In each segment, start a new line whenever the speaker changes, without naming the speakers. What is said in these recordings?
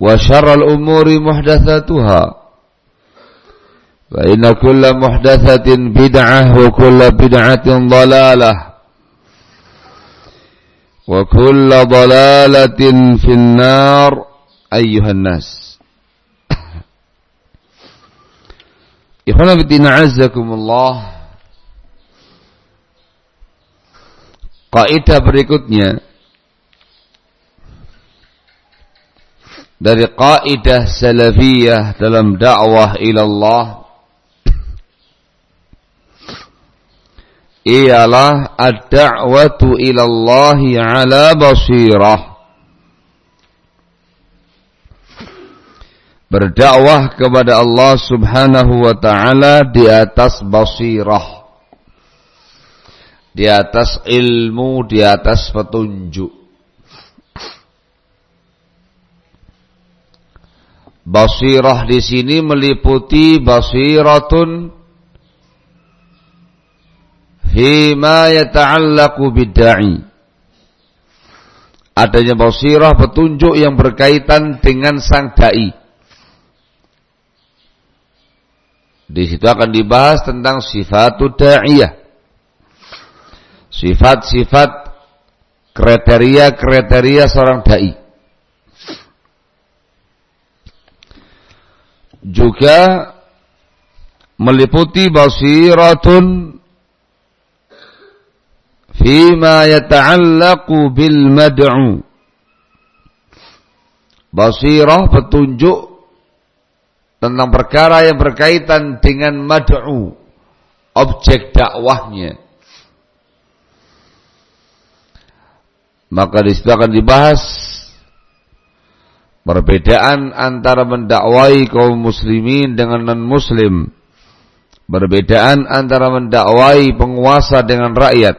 وشر الأمور محدثاتها فإن كل محدثة بدعة وكل بدعة ضلالة وكل ضلالة في النار أيها الناس إخوانا بدين عزكم الله Kaidah berikutnya dari kaidah salafiyah dalam dakwah ila Allah ialah ad-da'watu Allah ala basirah. Berdakwah kepada Allah Subhanahu wa taala di atas basirah di atas ilmu di atas petunjuk Basirah di sini meliputi basiratun fima yata'allaqu bid'ai. Adanya basirah petunjuk yang berkaitan dengan sang dai. Di situ akan dibahas tentang sifat da'iyah. Sifat-sifat kriteria-kriteria seorang dai. Juga meliputi basiratun fima yata'allaqu bil mad'u. Basirah petunjuk tentang perkara yang berkaitan dengan mad'u objek dakwahnya. Maka di situ akan dibahas Perbedaan antara mendakwai kaum muslimin dengan non-muslim. Perbedaan antara mendakwai penguasa dengan rakyat.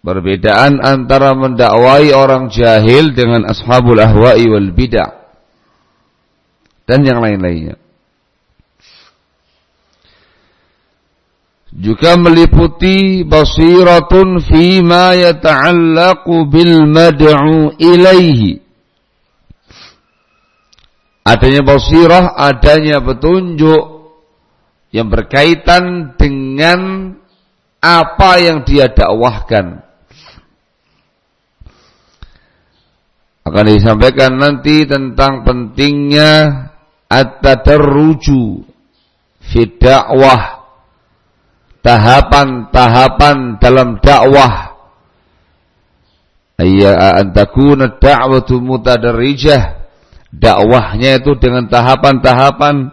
Perbedaan antara mendakwai orang jahil dengan ashabul ahwa'i wal bid'ah. Dan yang lain-lainnya. Juga meliputi basiratun fima yata'allaqu bil mad'u ilaihi adanya basirah, adanya petunjuk yang berkaitan dengan apa yang dia dakwahkan. Akan disampaikan nanti tentang pentingnya at-tadarruju fi dakwah tahapan-tahapan dalam dakwah ayya an takuna da'watu mutadarrijah dakwahnya itu dengan tahapan-tahapan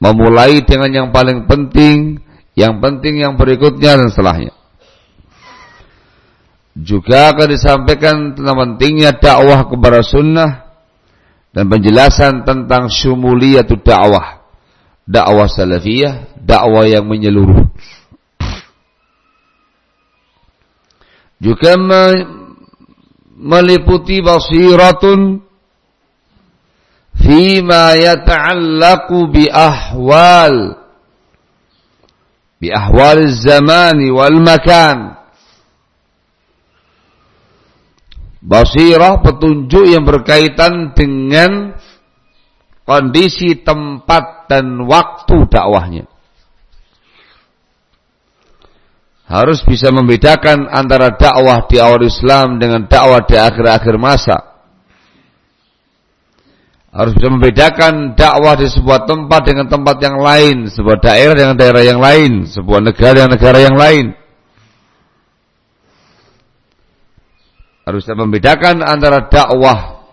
memulai dengan yang paling penting yang penting yang berikutnya dan setelahnya. Juga akan disampaikan tentang pentingnya dakwah kepada sunnah dan penjelasan tentang syumuliyatu dakwah dakwah salafiyah dakwah yang menyeluruh. Juga meliputi basiratun fima yata'allaqu bi ahwal bi ahwal zamani wal makan. Basirah petunjuk yang berkaitan dengan kondisi tempat dan waktu dakwahnya. Harus bisa membedakan antara dakwah di awal Islam dengan dakwah di akhir-akhir masa. Harus bisa membedakan dakwah di sebuah tempat dengan tempat yang lain, sebuah daerah dengan daerah yang lain, sebuah negara dengan negara yang lain. Harus bisa membedakan antara dakwah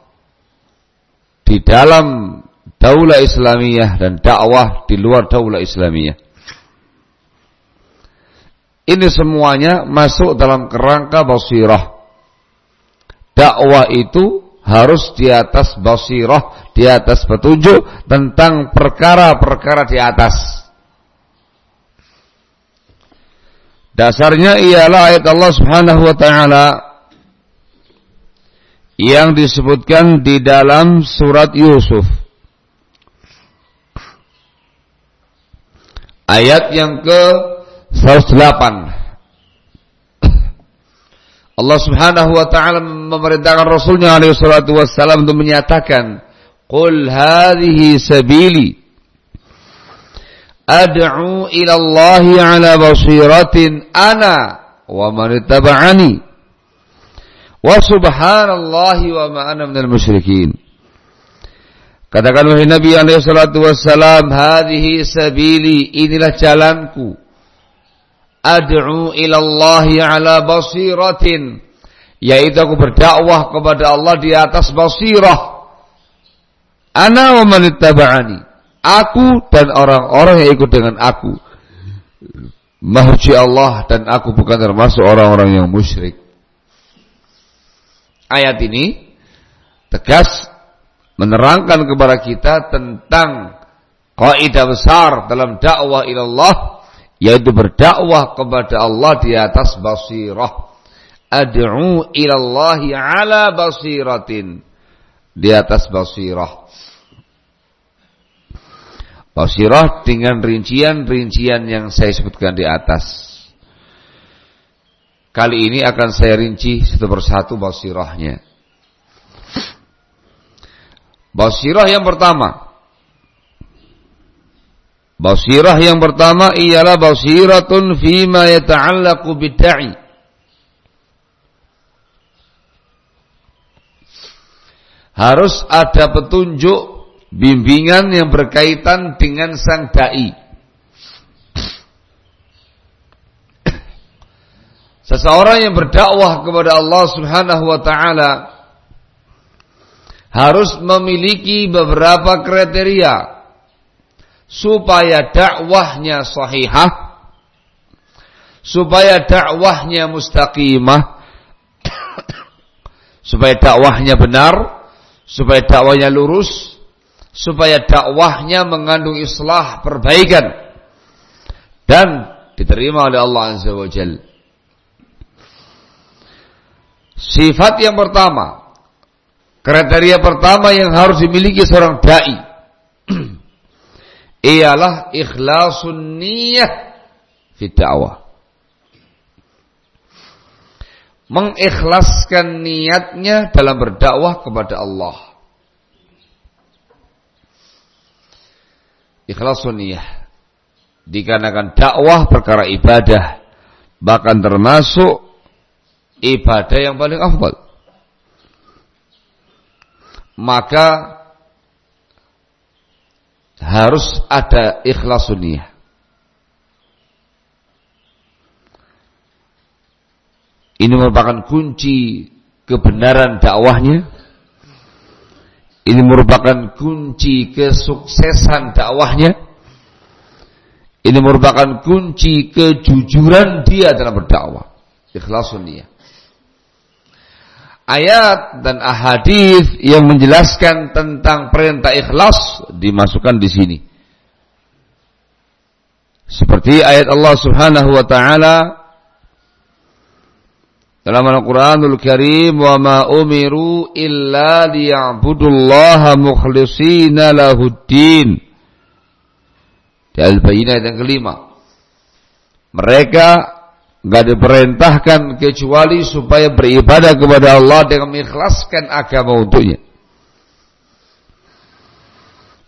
di dalam daulah Islamiyah dan dakwah di luar daulah Islamiyah. Ini semuanya masuk dalam kerangka basirah. Dakwah itu harus di atas basirah, di atas petunjuk tentang perkara-perkara di atas. Dasarnya ialah ayat Allah Subhanahu wa taala yang disebutkan di dalam surat Yusuf. Ayat yang ke 108 Allah Subhanahu wa taala memerintahkan Rasulnya alaihi salatu wassalam untuk menyatakan Qul hadhihi sabili. Ad'u ila Allah ala basiratin ana wa man ittaba'ani. Wa subhanallahi wa ma ana minal musyrikin. Katakan wahai Nabi alaihi salatu wassalam hadhihi sabili inilah jalanku. Ad'u ila Allah ala basiratin. Yaitu aku berdakwah kepada Allah di atas basirah ana wa man aku dan orang-orang yang ikut dengan aku Mahji Allah dan aku bukan termasuk orang-orang yang musyrik. Ayat ini tegas menerangkan kepada kita tentang kaidah besar dalam dakwah ilallah yaitu berdakwah kepada Allah di atas basirah. Ad'u ila Allah ala basiratin. Di atas basirah. Basirah dengan rincian-rincian yang saya sebutkan di atas. Kali ini akan saya rinci satu persatu basirahnya. Basirah yang pertama Basirah yang pertama ialah basiratun fima yata'allaqu bid'i. Harus ada petunjuk bimbingan yang berkaitan dengan sang dai. Seseorang yang berdakwah kepada Allah Subhanahu wa taala harus memiliki beberapa kriteria supaya dakwahnya sahihah, supaya dakwahnya mustaqimah, supaya dakwahnya benar, supaya dakwahnya lurus, supaya dakwahnya mengandung islah perbaikan dan diterima oleh Allah Azza wa Jalla. Sifat yang pertama, kriteria pertama yang harus dimiliki seorang dai ialah ikhlasun niyah fi da'wah. Mengikhlaskan niatnya dalam berdakwah kepada Allah. Ikhlasun niyah. Dikarenakan dakwah perkara ibadah bahkan termasuk ibadah yang paling afdal. Maka harus ada ikhlasun niyah. Ini merupakan kunci kebenaran dakwahnya. Ini merupakan kunci kesuksesan dakwahnya. Ini merupakan kunci kejujuran dia dalam berdakwah. Ikhlasun dia. Ayat dan ahadis yang menjelaskan tentang perintah ikhlas dimasukkan di sini. Seperti ayat Allah Subhanahu wa taala dalam Al-Quranul Karim wa ma umiru illa liya'budullaha mukhlisina lahuddin. Di Al-Bayyinah yang kelima. Mereka nggak diperintahkan kecuali supaya beribadah kepada Allah dengan mengikhlaskan agama untuknya.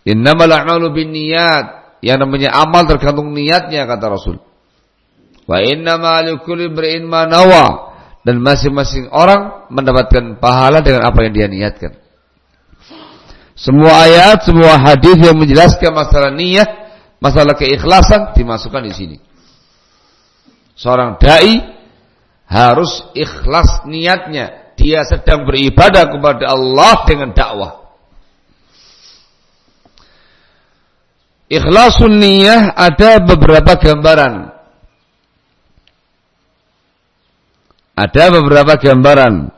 Innamal a'malu bin niyat. Yang namanya amal tergantung niatnya kata Rasul. Wa innama likulli imrin ma dan masing-masing orang mendapatkan pahala dengan apa yang dia niatkan. Semua ayat, semua hadis yang menjelaskan masalah niat, masalah keikhlasan dimasukkan di sini. Seorang dai harus ikhlas niatnya. Dia sedang beribadah kepada Allah dengan dakwah. Ikhlasun niyah ada beberapa gambaran. Ada beberapa gambaran.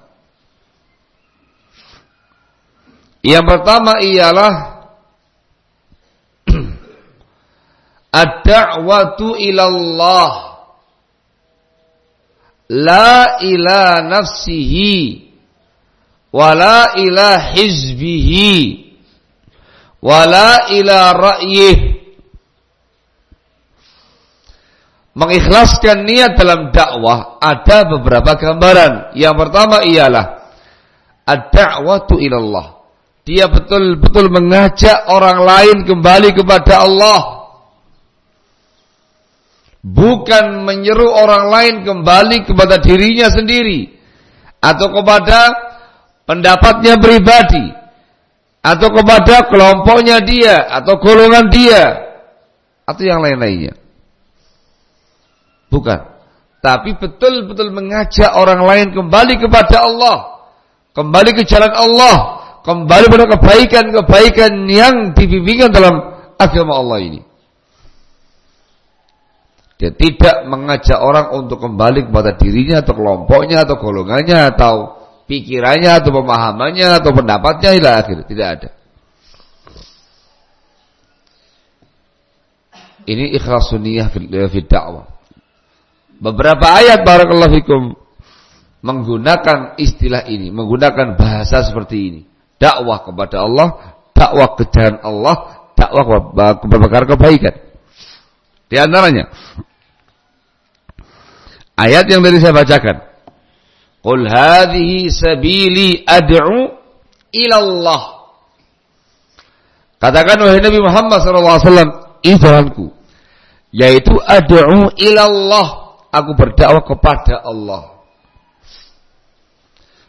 Yang pertama ialah ad-da'watu ilallah la ila nafsihi wa la ila hizbihi wa la ila ra'yihi mengikhlaskan niat dalam dakwah ada beberapa gambaran. Yang pertama ialah ad-da'watu ilallah. Dia betul-betul mengajak orang lain kembali kepada Allah. Bukan menyeru orang lain kembali kepada dirinya sendiri atau kepada pendapatnya pribadi atau kepada kelompoknya dia atau golongan dia atau yang lain-lainnya. Bukan. Tapi betul-betul mengajak orang lain kembali kepada Allah. Kembali ke jalan Allah. Kembali pada kebaikan-kebaikan yang dibimbingkan dalam agama Allah ini. Dia tidak mengajak orang untuk kembali kepada dirinya atau kelompoknya atau golongannya atau pikirannya atau pemahamannya atau pendapatnya ila akhir. Tidak ada. Ini ikhlasuniyah fi dakwah. Beberapa ayat barakallahu fikum menggunakan istilah ini, menggunakan bahasa seperti ini. Dakwah kepada Allah, dakwah ke jalan Allah, dakwah kepada kebaikan. Di antaranya ayat yang tadi saya bacakan. Qul hadhihi sabili ad'u ila Allah. Katakan wahai Nabi Muhammad SAW, ini jalanku. Yaitu ad'u ila Allah aku berdakwah kepada Allah.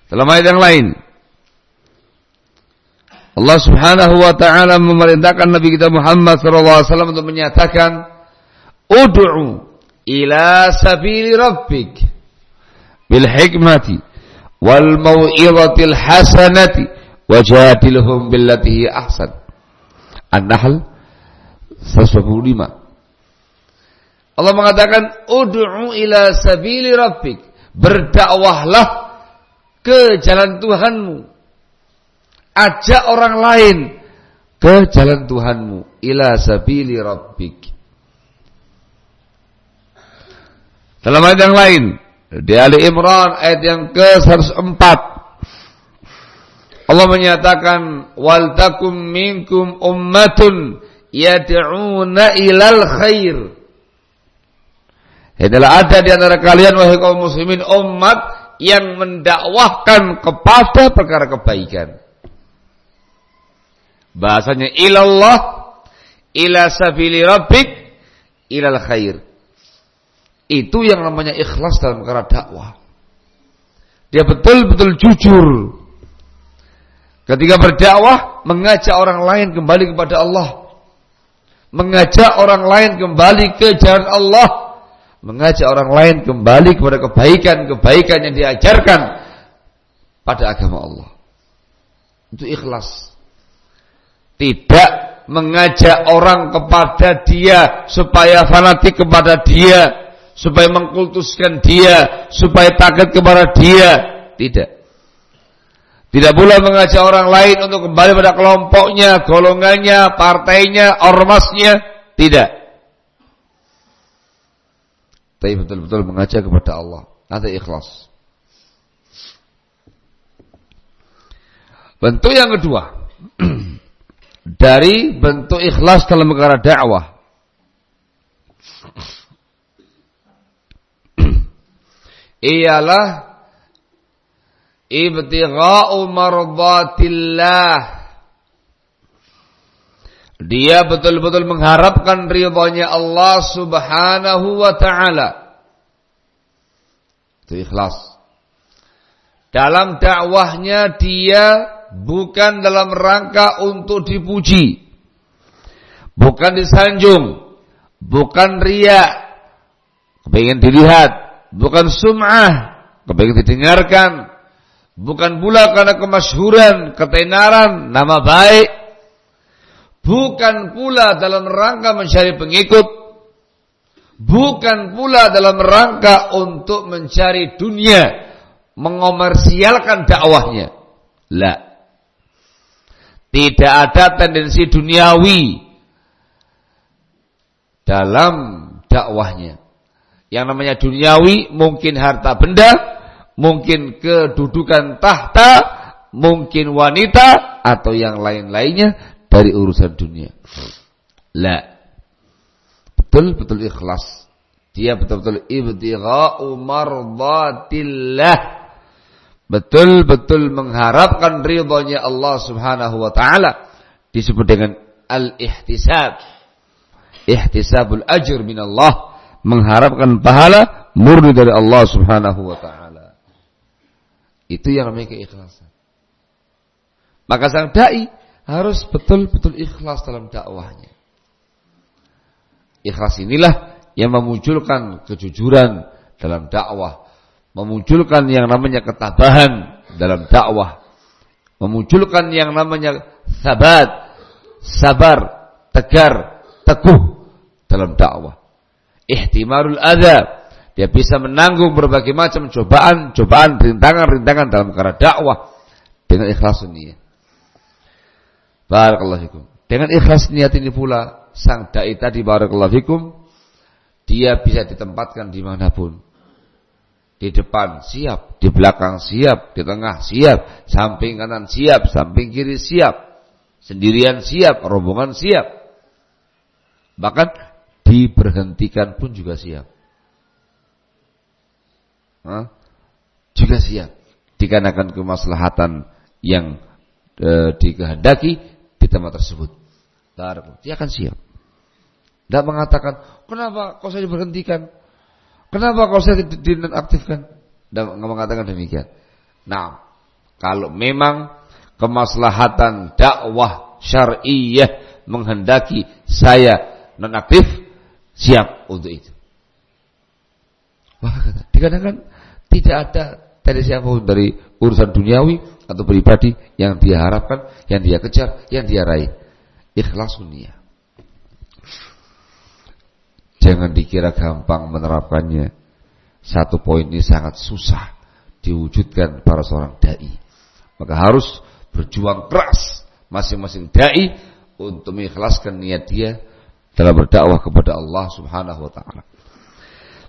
Dalam ayat yang lain, Allah Subhanahu wa taala memerintahkan Nabi kita Muhammad sallallahu alaihi wasallam untuk menyatakan ud'u ila sabili rabbik bil hikmati wal mau'izatil hasanati wajadilhum billati ahsan. An-Nahl 125 Allah mengatakan ud'u ila sabili rabbik. Berdakwahlah ke jalan Tuhanmu. Ajak orang lain ke jalan Tuhanmu ila sabili rabbik. Dalam ayat yang lain di Ali Imran ayat yang ke-104 Allah menyatakan wal takum minkum ummatun yad'una ilal khair adalah ada di antara kalian wahai kaum muslimin umat yang mendakwahkan kepada perkara kebaikan. Bahasanya ilallah ila sabili rabbik ilal khair. Itu yang namanya ikhlas dalam perkara dakwah. Dia betul-betul jujur. Ketika berdakwah, mengajak orang lain kembali kepada Allah. Mengajak orang lain kembali ke jalan Allah. Mengajak orang lain kembali kepada kebaikan-kebaikan yang diajarkan pada agama Allah. Itu ikhlas. Tidak mengajak orang kepada dia supaya fanatik kepada dia supaya mengkultuskan dia, supaya takut kepada dia. Tidak. Tidak pula mengajak orang lain untuk kembali pada kelompoknya, golongannya, partainya, ormasnya. Tidak. Tapi betul-betul mengajak kepada Allah. Nanti ikhlas. Bentuk yang kedua. Dari bentuk ikhlas dalam perkara dakwah. ialah ibtigha'u mardatillah dia betul-betul mengharapkan ridhonya Allah Subhanahu wa taala. Itu ikhlas. Dalam dakwahnya dia bukan dalam rangka untuk dipuji. Bukan disanjung, bukan riak. Pengen dilihat, bukan sum'ah, kebaikan didengarkan, bukan pula karena kemasyhuran, ketenaran, nama baik, bukan pula dalam rangka mencari pengikut, bukan pula dalam rangka untuk mencari dunia, mengomersialkan dakwahnya. La. Tidak ada tendensi duniawi dalam dakwahnya. Yang namanya duniawi mungkin harta benda, mungkin kedudukan tahta, mungkin wanita atau yang lain-lainnya dari urusan dunia. La. Betul-betul ikhlas. Dia betul-betul ibtigha'u mardatillah. Betul-betul mengharapkan ridhonya Allah Subhanahu wa taala disebut dengan al-ihtisab. Ihtisabul ajr min Allah mengharapkan pahala murni dari Allah Subhanahu wa taala. Itu yang namanya keikhlasan. Maka sang dai harus betul-betul ikhlas dalam dakwahnya. Ikhlas inilah yang memunculkan kejujuran dalam dakwah, memunculkan yang namanya ketabahan dalam dakwah, memunculkan yang namanya sabat, sabar, tegar, teguh dalam dakwah ihtimarul adha. Dia bisa menanggung berbagai macam cobaan, cobaan, rintangan-rintangan dalam perkara dakwah dengan ikhlas niat. Barakallahu fikum. Dengan ikhlas niat ini pula sang dai tadi barakallahu fikum dia bisa ditempatkan di mana pun. Di depan siap, di belakang siap, di tengah siap, samping kanan siap, samping kiri siap, sendirian siap, rombongan siap. Bahkan diberhentikan pun juga siap. Hah? Juga siap. Dikarenakan kemaslahatan yang e, dikehendaki tempat tersebut. Dia akan siap. Tidak mengatakan, kenapa kau saya diberhentikan? Kenapa kau saya dinonaktifkan? Tidak mengatakan demikian. Nah, kalau memang kemaslahatan dakwah syariah menghendaki saya nonaktif, siap untuk itu. Maka kata, dikarenakan tidak ada dari siapa pun dari urusan duniawi atau pribadi yang dia harapkan, yang dia kejar, yang dia raih. Ikhlas dunia. Jangan dikira gampang menerapkannya. Satu poin ini sangat susah diwujudkan para seorang dai. Maka harus berjuang keras masing-masing dai untuk mengikhlaskan niat dia dalam berdakwah kepada Allah Subhanahu wa taala.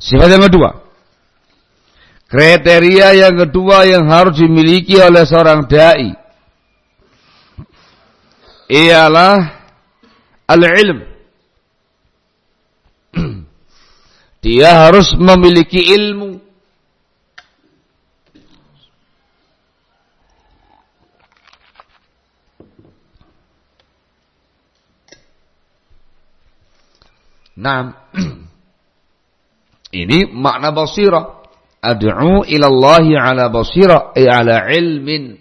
Sifat yang kedua. Kriteria yang kedua yang harus dimiliki oleh seorang dai ialah al-ilm. Dia harus memiliki ilmu Nah, ini makna basirah. Ad'u ila Allah ala basirah, ay ala ilmin.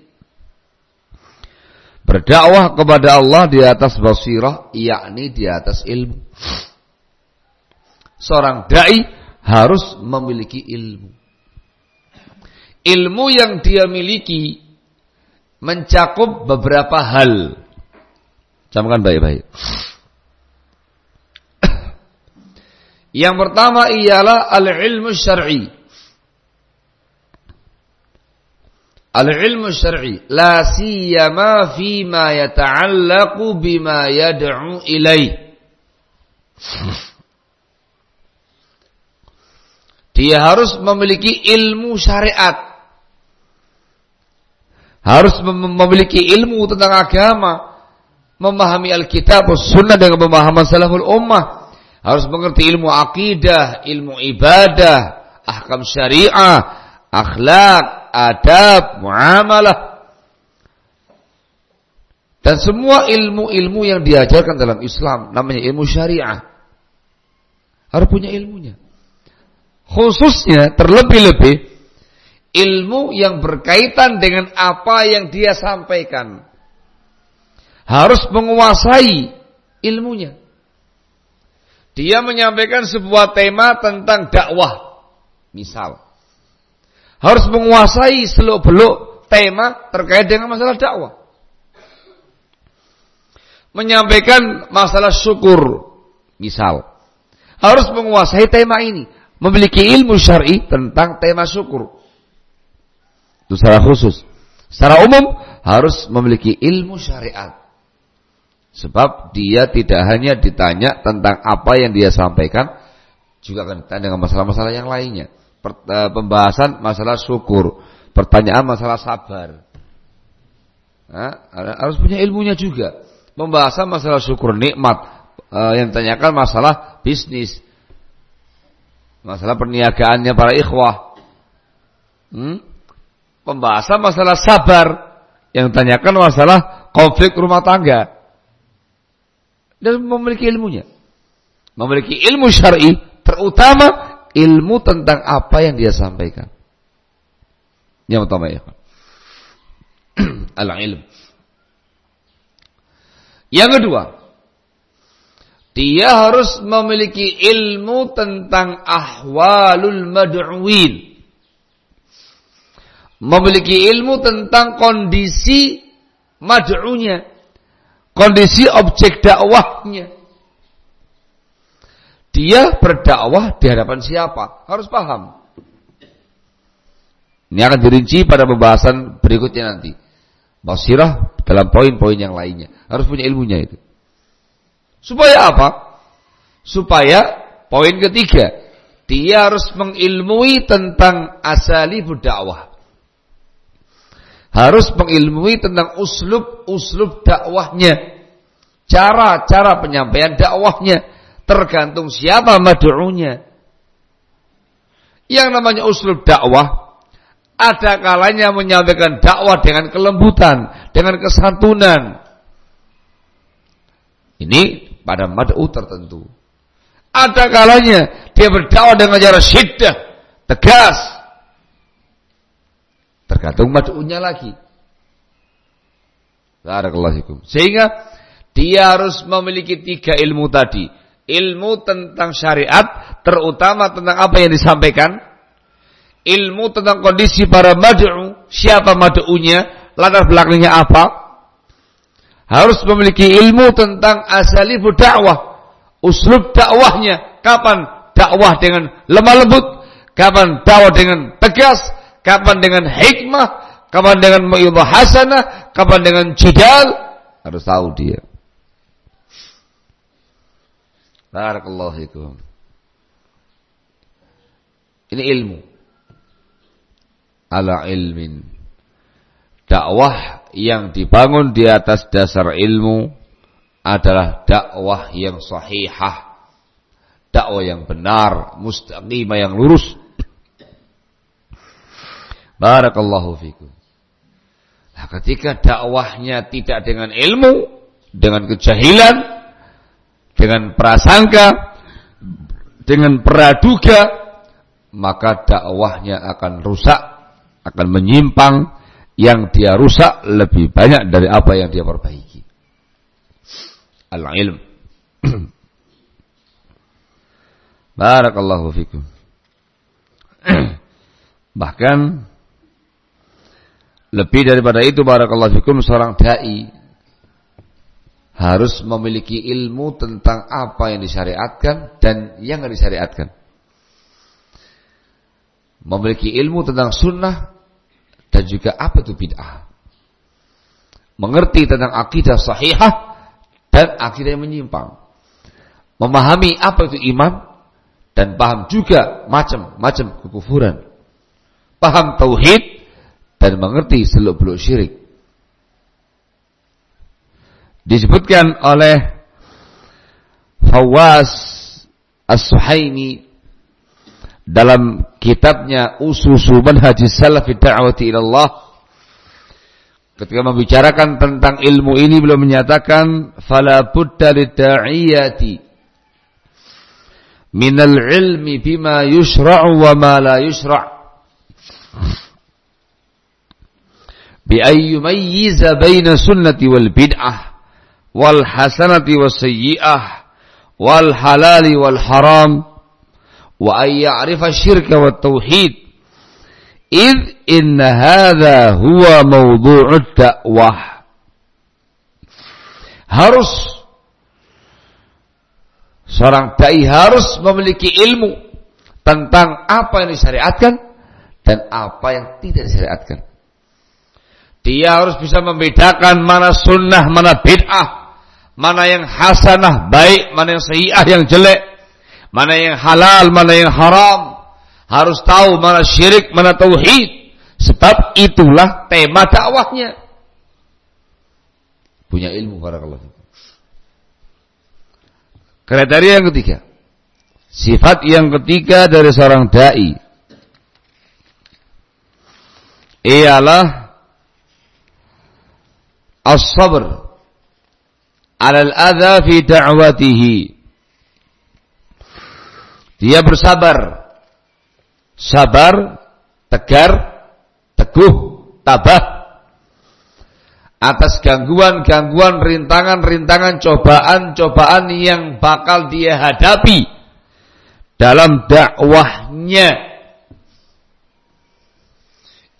Berdakwah kepada Allah di atas basirah, yakni di atas ilmu. Seorang dai harus memiliki ilmu. Ilmu yang dia miliki mencakup beberapa hal. Camkan baik-baik. Yang pertama ialah al-ilmu syar'i. Al-ilmu syar'i la siyama fi ma yata'allaqu bima yad'u ilai. Dia harus memiliki ilmu syariat. Harus memiliki ilmu tentang agama, memahami Alkitab, Sunnah dengan pemahaman salaful ummah harus mengerti ilmu akidah, ilmu ibadah, ahkam syariah, akhlak, adab, muamalah. Dan semua ilmu-ilmu yang diajarkan dalam Islam namanya ilmu syariah. Harus punya ilmunya. Khususnya terlebih-lebih ilmu yang berkaitan dengan apa yang dia sampaikan. Harus menguasai ilmunya. Dia menyampaikan sebuah tema tentang dakwah. Misal. Harus menguasai seluk-beluk tema terkait dengan masalah dakwah. Menyampaikan masalah syukur. Misal. Harus menguasai tema ini. Memiliki ilmu syar'i tentang tema syukur. Itu secara khusus. Secara umum harus memiliki ilmu syariat. Sebab dia tidak hanya ditanya tentang apa yang dia sampaikan, juga akan ditanya dengan masalah-masalah yang lainnya. Eh, pembahasan masalah syukur, pertanyaan masalah sabar. Nah, harus punya ilmunya juga. Pembahasan masalah syukur nikmat, eh, yang ditanyakan masalah bisnis, masalah perniagaannya para ikhwah. Hmm? Pembahasan masalah sabar, yang ditanyakan masalah konflik rumah tangga dan memiliki ilmunya. Memiliki ilmu syar'i, terutama ilmu tentang apa yang dia sampaikan. Yang utama ya. Al-ilm. Yang kedua, dia harus memiliki ilmu tentang ahwalul mad'uwin. Memiliki ilmu tentang kondisi mad'unya kondisi objek dakwahnya. Dia berdakwah di hadapan siapa? Harus paham. Ini akan dirinci pada pembahasan berikutnya nanti. Basirah dalam poin-poin yang lainnya. Harus punya ilmunya itu. Supaya apa? Supaya poin ketiga. Dia harus mengilmui tentang asali dakwah harus mengilmui tentang uslub-uslub dakwahnya. Cara-cara penyampaian dakwahnya tergantung siapa mad'unya. Yang namanya uslub dakwah ada kalanya menyampaikan dakwah dengan kelembutan, dengan kesantunan. Ini pada mad'u tertentu. Ada kalanya dia berdakwah dengan cara syiddah, tegas, Tergantung mad'unya lagi. Sehingga dia harus memiliki tiga ilmu tadi. Ilmu tentang syariat, terutama tentang apa yang disampaikan. Ilmu tentang kondisi para mad'u, siapa mad'unya, latar belakangnya apa. Harus memiliki ilmu tentang asalifu dakwah, uslub dakwahnya, kapan dakwah dengan lemah lembut, kapan dakwah dengan tegas, kapan dengan hikmah, kapan dengan ma'idhah hasanah, kapan dengan jidal, harus tahu dia. Barakallahu fikum. Ini ilmu. Ala ilmin. Dakwah yang dibangun di atas dasar ilmu adalah dakwah yang sahihah. Dakwah yang benar, mustaqimah yang lurus. Barakallahu fikum. Nah, ketika dakwahnya tidak dengan ilmu, dengan kejahilan, dengan prasangka, dengan praduga, maka dakwahnya akan rusak, akan menyimpang, yang dia rusak lebih banyak dari apa yang dia perbaiki. Al-ilm. Barakallahu fikum. Bahkan lebih daripada itu barakallahu fikum seorang dai harus memiliki ilmu tentang apa yang disyariatkan dan yang tidak disyariatkan. Memiliki ilmu tentang sunnah dan juga apa itu bid'ah. Mengerti tentang akidah sahihah dan akidah yang menyimpang. Memahami apa itu iman dan paham juga macam-macam kekufuran. Paham tauhid dan mengerti seluk-beluk syirik disebutkan oleh Fawas As-Suhaimi dalam kitabnya Ususu Manhaj Salaf Da'wati ila Allah ketika membicarakan tentang ilmu ini beliau menyatakan fala budda lid'iyati minal ilmi bima yushra'u wa ma la yusra' bi ay yumayyiza baina sunnati wal bid'ah wal hasanati was sayyi'ah wal halali wal haram wa ay ya'rifa syirka wat tauhid id inna hadha huwa mawdu'ud dakwah harus seorang dai harus memiliki ilmu tentang apa yang disyariatkan dan apa yang tidak disyariatkan. Dia harus bisa membedakan mana sunnah, mana bid'ah, mana yang hasanah baik, mana yang sayyi'ah yang jelek, mana yang halal, mana yang haram. Harus tahu mana syirik, mana tauhid. Sebab itulah tema dakwahnya. Punya ilmu barakallahu Kriteria yang ketiga. Sifat yang ketiga dari seorang dai ialah as-sabr alal adha fi da'watihi. Dia bersabar. Sabar, tegar, teguh, tabah atas gangguan-gangguan, rintangan-rintangan, cobaan-cobaan yang bakal dia hadapi dalam dakwahnya.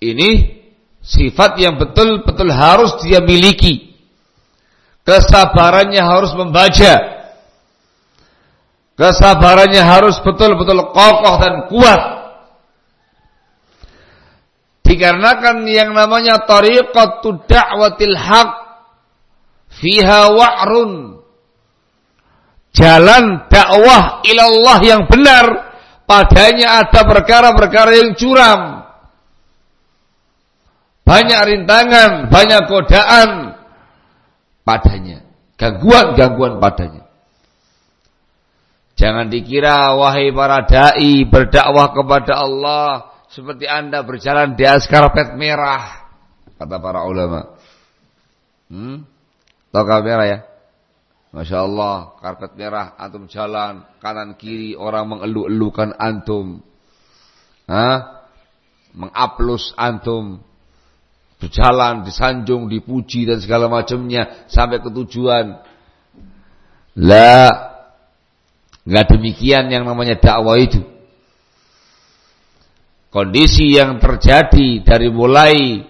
Ini sifat yang betul-betul harus dia miliki kesabarannya harus membaca. Kesabarannya harus betul-betul kokoh dan kuat. Dikarenakan yang namanya tariqatu da'watil haq fiha wa'run. Jalan dakwah ilallah yang benar padanya ada perkara-perkara yang curam. Banyak rintangan, banyak godaan, padanya. Gangguan-gangguan padanya. Jangan dikira wahai para dai berdakwah kepada Allah seperti Anda berjalan di atas karpet merah kata para ulama. Hmm? Merah ya? Masya Allah, karpet merah, antum jalan, kanan kiri orang mengeluh-elukan antum. Hah? Mengaplus antum berjalan, disanjung, dipuji dan segala macamnya sampai ke tujuan. Lah, nggak demikian yang namanya dakwah itu. Kondisi yang terjadi dari mulai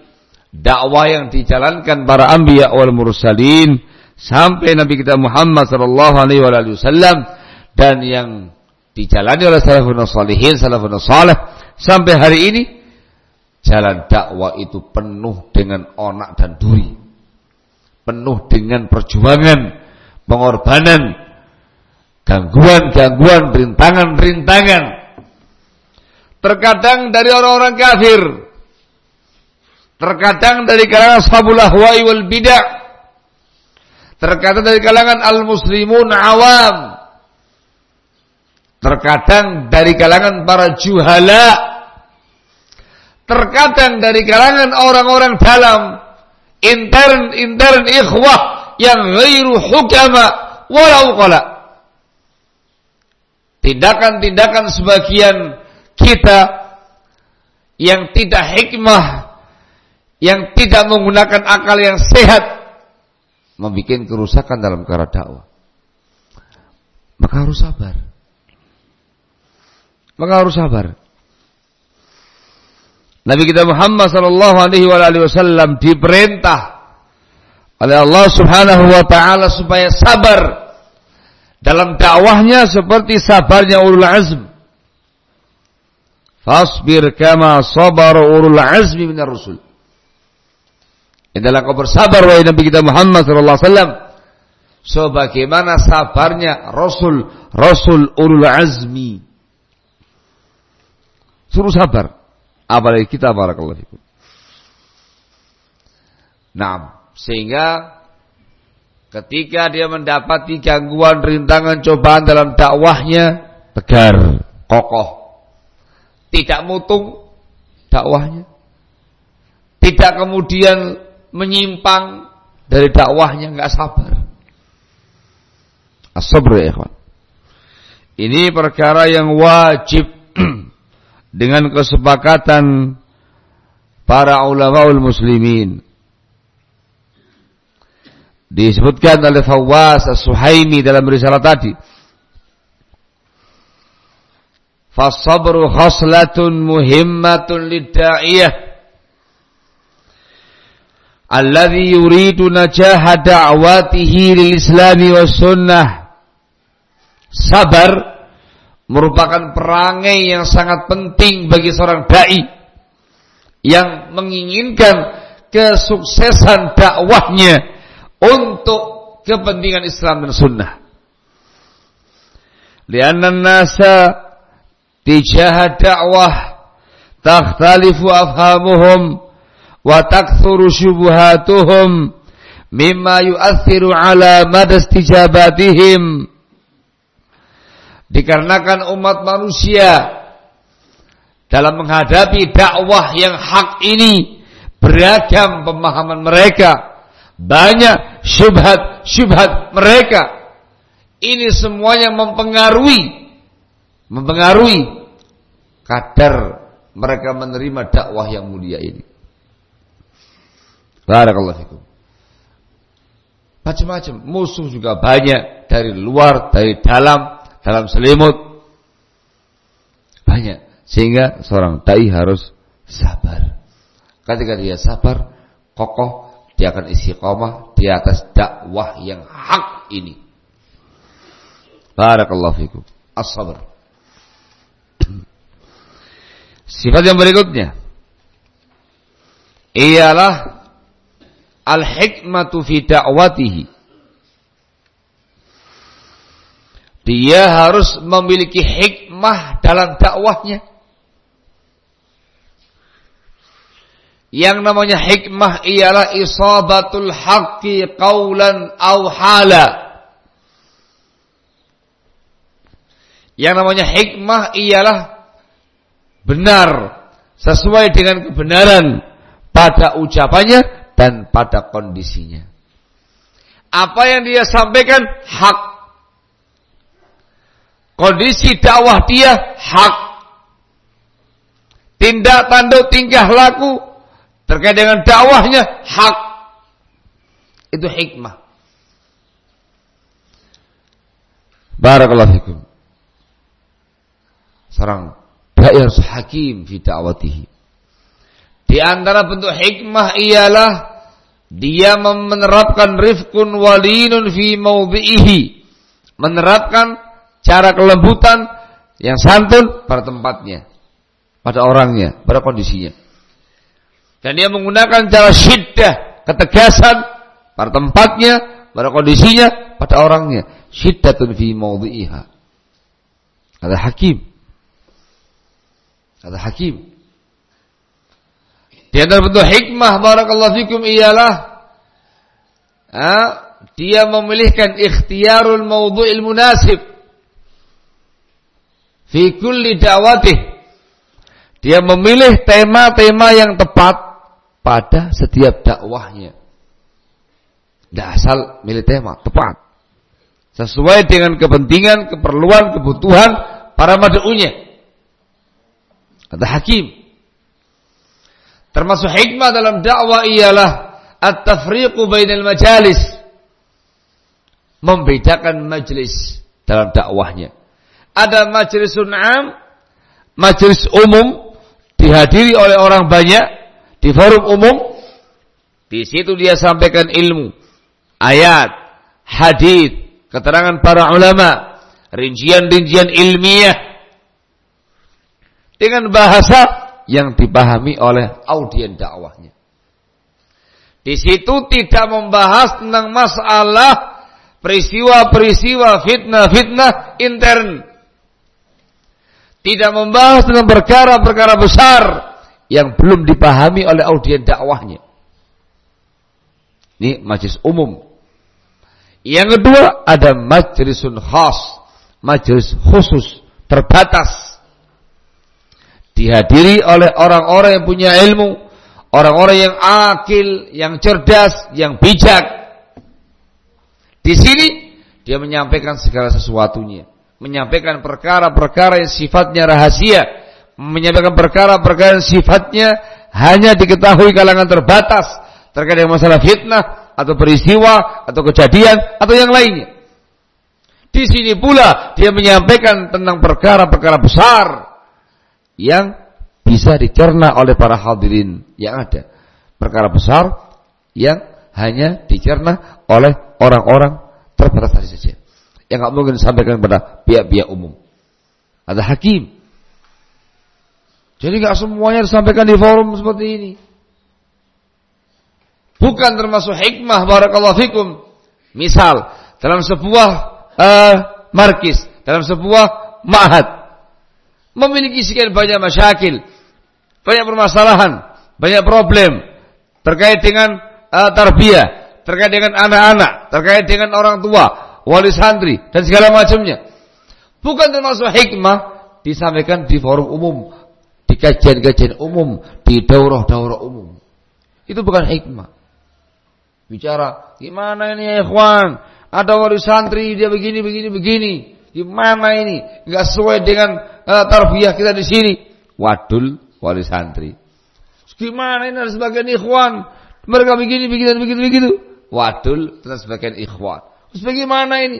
dakwah yang dijalankan para anbiya wal mursalin sampai Nabi kita Muhammad sallallahu alaihi wasallam dan yang dijalani oleh salafun salihin, salafun salih sampai hari ini Jalan dakwah itu penuh dengan onak dan duri. Penuh dengan perjuangan, pengorbanan, gangguan-gangguan, rintangan-rintangan. Terkadang dari orang-orang kafir. Terkadang dari kalangan sahabul ahwa'i wal bidah. Terkadang dari kalangan al-muslimun awam. Terkadang dari kalangan para juhala terkadang dari kalangan orang-orang dalam intern-intern ikhwah yang ghairu hukama walau qala tindakan-tindakan sebagian kita yang tidak hikmah, yang tidak menggunakan akal yang sehat, membuat kerusakan dalam cara dakwah. Maka harus sabar. Maka harus sabar. Nabi kita Muhammad sallallahu alaihi wasallam diperintah oleh Allah Subhanahu wa taala supaya sabar dalam dakwahnya seperti sabarnya ulul azm. Fasbir kama sabar ulul azmi minar rusul. Adalah kau bersabar wahai Nabi kita Muhammad sallallahu alaihi wasallam sebagaimana sabarnya rasul rasul ulul azmi. Suruh sabar. Apalagi kita barakallahu fikum. Nah, sehingga ketika dia mendapati gangguan, rintangan, cobaan dalam dakwahnya, tegar, kokoh. Tidak mutung dakwahnya. Tidak kemudian menyimpang dari dakwahnya, nggak sabar. As-sabr ya. Ini perkara yang wajib dengan kesepakatan para ulama muslimin. Disebutkan oleh Fawwas As-Suhaimi dalam risalah tadi. Fasabru khaslatun muhimmatun lidda'iyah alladhi yuridu najaha da'watihi lil islami was sunnah. Sabar merupakan perangai yang sangat penting bagi seorang dai yang menginginkan kesuksesan dakwahnya untuk kepentingan Islam dan Sunnah. Lianna nasa tijah dakwah takhtalifu afhamuhum wa takthuru syubuhatuhum mimma yu'athiru ala mada istijabatihim Dikarenakan umat manusia dalam menghadapi dakwah yang hak ini beragam pemahaman mereka, banyak syubhat-syubhat mereka. Ini semuanya mempengaruhi mempengaruhi kadar mereka menerima dakwah yang mulia ini. Barakallahu fikum. Macam-macam musuh juga banyak dari luar, dari dalam dalam selimut. Banyak. Sehingga seorang dai harus sabar. Ketika dia sabar, kokoh, dia akan istiqomah di atas dakwah yang hak ini. Barakallahu fikum. As-sabr. Sifat yang berikutnya ialah al-hikmatu fi da'watihi Dia harus memiliki hikmah dalam dakwahnya. Yang namanya hikmah ialah isabatul haqqi qawlan aw hala. Yang namanya hikmah ialah benar sesuai dengan kebenaran pada ucapannya dan pada kondisinya. Apa yang dia sampaikan hak Kondisi dakwah dia hak. Tindak tanduk tingkah laku terkait dengan dakwahnya hak. Itu hikmah. Barakallahu fikum. Seorang dai hakim fi da'watihi. Di antara bentuk hikmah ialah dia menerapkan rifkun walinun fi mawdi'ihi. Menerapkan cara kelembutan yang santun pada tempatnya, pada orangnya, pada kondisinya. Dan dia menggunakan cara syiddah, ketegasan pada tempatnya, pada kondisinya, pada orangnya. Syiddatun fi mawdi'iha. Ada hakim. Ada hakim. Di antara bentuk hikmah barakallahu fikum ialah ha, dia memilihkan ikhtiarul mawdu'il munasib Fi kulli. Dia memilih tema-tema yang tepat pada setiap dakwahnya. Tidak asal milih tema, tepat. sesuai dengan kepentingan, keperluan, kebutuhan para mad'unya. Kata hakim. Termasuk hikmah dalam dakwah ialah at-tafriqu bainal majalis. Membedakan majlis dalam dakwahnya. Ada majlisun am, majlis umum dihadiri oleh orang banyak di forum umum. Di situ dia sampaikan ilmu, ayat, hadis, keterangan para ulama, rincian-rincian ilmiah dengan bahasa yang dipahami oleh audien dakwahnya. Di situ tidak membahas tentang masalah peristiwa-peristiwa fitnah-fitnah intern. Tidak membahas tentang perkara-perkara besar yang belum dipahami oleh audien dakwahnya. Ini majlis umum. Yang kedua ada majlisun khas, majlis khusus, terbatas dihadiri oleh orang-orang yang punya ilmu, orang-orang yang akil, yang cerdas, yang bijak. Di sini dia menyampaikan segala sesuatunya, menyampaikan perkara-perkara yang sifatnya rahasia, menyampaikan perkara-perkara yang sifatnya hanya diketahui kalangan terbatas terkait dengan masalah fitnah atau peristiwa atau kejadian atau yang lainnya. Di sini pula dia menyampaikan tentang perkara-perkara besar yang bisa dicerna oleh para hadirin yang ada. Perkara besar yang hanya dicerna oleh orang-orang terbatas tadi saja. Yang nggak mungkin disampaikan kepada pihak-pihak umum. Ada hakim. Jadi nggak semuanya disampaikan di forum seperti ini. Bukan termasuk hikmah barakallahu fikum. Misal dalam sebuah uh, markis, dalam sebuah ma'had memiliki sekian banyak masyakil, banyak permasalahan, banyak problem terkait dengan uh, tarbiyah, terkait dengan anak-anak, terkait dengan orang tua, wali santri dan segala macamnya. Bukan termasuk hikmah disampaikan di forum umum, di kajian-kajian umum, di daurah-daurah umum. Itu bukan hikmah. Bicara, gimana ini ya ikhwan? Ada wali santri dia begini begini begini. Gimana ini? Enggak sesuai dengan uh, tarbiyah kita di sini. Wadul wali santri. Gimana ini ada sebagian ikhwan. Mereka begini, begini, begitu, begitu. Wadul dan sebagian ikhwan. Terus bagaimana ini?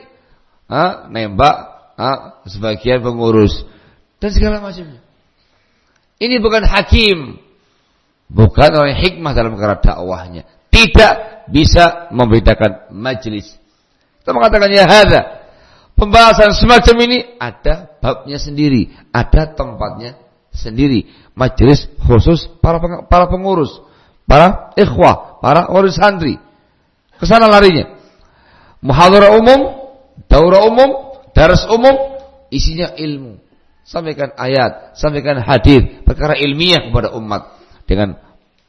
Ha? Nembak ha? sebagian pengurus. Dan segala macamnya. Ini bukan hakim. Bukan orang hikmah dalam perkara dakwahnya. Tidak bisa membedakan majlis. Kita mengatakan ya hadza Pembahasan semacam ini ada babnya sendiri, ada tempatnya sendiri. Majelis khusus para para pengurus, para ikhwah, para wali santri. Ke sana larinya. Muhadharah umum, daurah umum, daras umum, isinya ilmu. Sampaikan ayat, sampaikan hadis, perkara ilmiah kepada umat dengan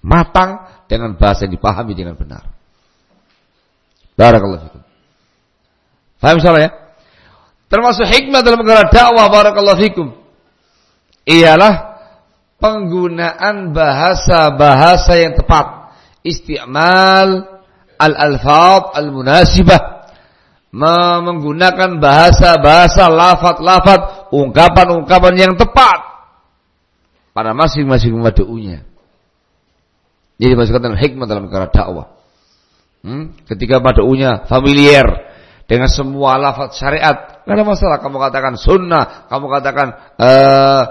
matang, dengan bahasa yang dipahami dengan benar. Barakallahu fikum. Paham insyaallah ya? Termasuk hikmah dalam perkara dakwah barakallahu fikum. Ialah penggunaan bahasa-bahasa yang tepat. Isti'mal al-alfaz al-munasibah. Menggunakan bahasa-bahasa lafat-lafat, ungkapan-ungkapan yang tepat pada masing-masing mad'unya. Jadi masukkan dalam hikmah dalam perkara dakwah. Hmm? Ketika mad'unya familiar dengan semua lafaz syariat. Tidak ada masalah. Kamu katakan sunnah, kamu katakan uh,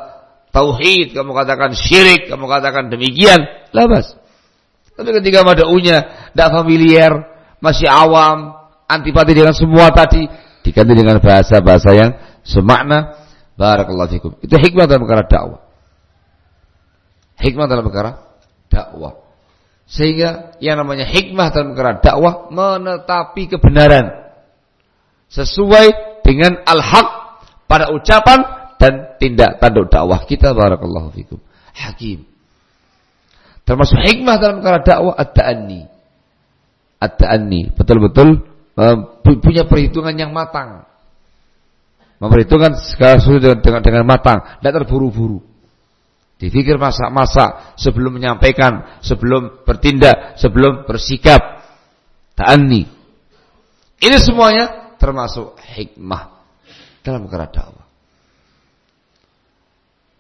tauhid, kamu katakan syirik, kamu katakan demikian. Labas. Tapi ketika madaunya tidak familiar, masih awam, antipati dengan semua tadi, diganti dengan bahasa-bahasa yang semakna. Barakallahu fikum. Itu hikmah dalam perkara dakwah. Hikmah dalam perkara dakwah. Sehingga yang namanya hikmah dalam perkara dakwah menetapi kebenaran sesuai dengan al-haq pada ucapan dan tindak tanduk dakwah kita barakallahu fikum. Hakim. Termasuk hikmah dalam perkara dakwah at-ta'anni. At-ta'anni, betul-betul punya perhitungan yang matang. Memperhitungkan segala sesuatu dengan, dengan, dengan matang, tidak terburu-buru. Dipikir masa-masa sebelum menyampaikan, sebelum bertindak, sebelum bersikap. Ta'anni. Ini semuanya termasuk hikmah dalam perkara dakwah.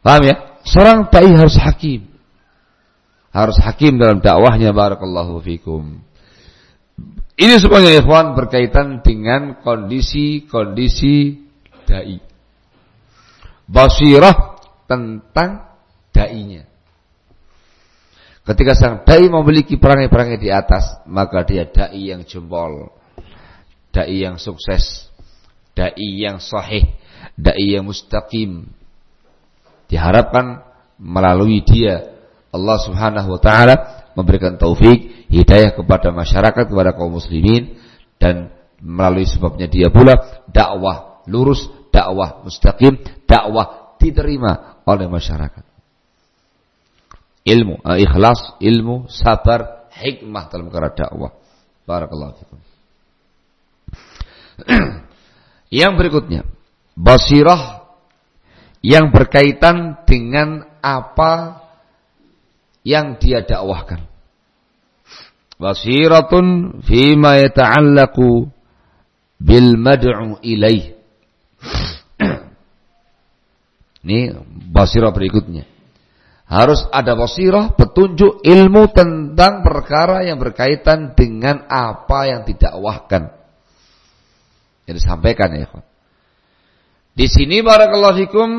Paham ya? Seorang dai harus hakim. Harus hakim dalam dakwahnya barakallahu fikum. Ini semuanya ikhwan berkaitan dengan kondisi-kondisi dai. Basirah tentang dai-nya. Ketika sang dai memiliki perangai-perangai di atas, maka dia dai yang jempol, dai yang sukses, dai yang sahih, dai yang mustaqim. Diharapkan melalui dia Allah Subhanahu wa taala memberikan taufik, hidayah kepada masyarakat, kepada kaum muslimin dan melalui sebabnya dia pula dakwah lurus, dakwah mustaqim, dakwah diterima oleh masyarakat. Ilmu, uh, ikhlas, ilmu, sabar, hikmah dalam perkara dakwah. Barakallahu fikum. yang berikutnya, basirah yang berkaitan dengan apa yang dia dakwahkan. Basiratun fima yata'allaqu bil mad'u ilaih. Ini basirah berikutnya. Harus ada basirah, petunjuk ilmu tentang perkara yang berkaitan dengan apa yang didakwahkan. Yang disampaikan ya, Di sini barakallahu fikum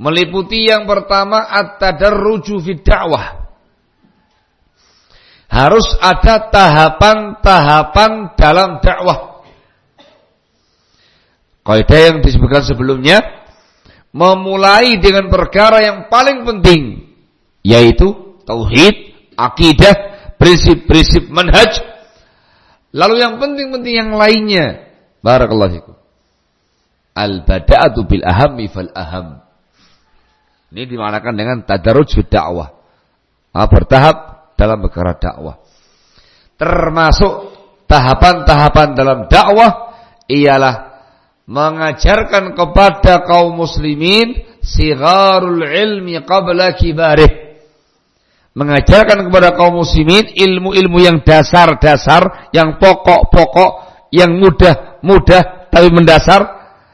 meliputi yang pertama at-tadarruju fid dakwah. Harus ada tahapan-tahapan dalam dakwah. Kaidah yang disebutkan sebelumnya memulai dengan perkara yang paling penting yaitu tauhid, akidah, prinsip-prinsip manhaj. Lalu yang penting-penting yang lainnya. Barakallahu fikum. Al-bada'atu bil ahammi fal aham. Ini dimanakan dengan tadaruj dakwah. Nah, bertahap dalam perkara dakwah. Termasuk tahapan-tahapan dalam dakwah ialah mengajarkan kepada kaum muslimin sigharul ilmi qabla kibarih. Mengajarkan kepada kaum muslimin ilmu-ilmu yang dasar-dasar, yang pokok-pokok, yang mudah-mudah tapi mendasar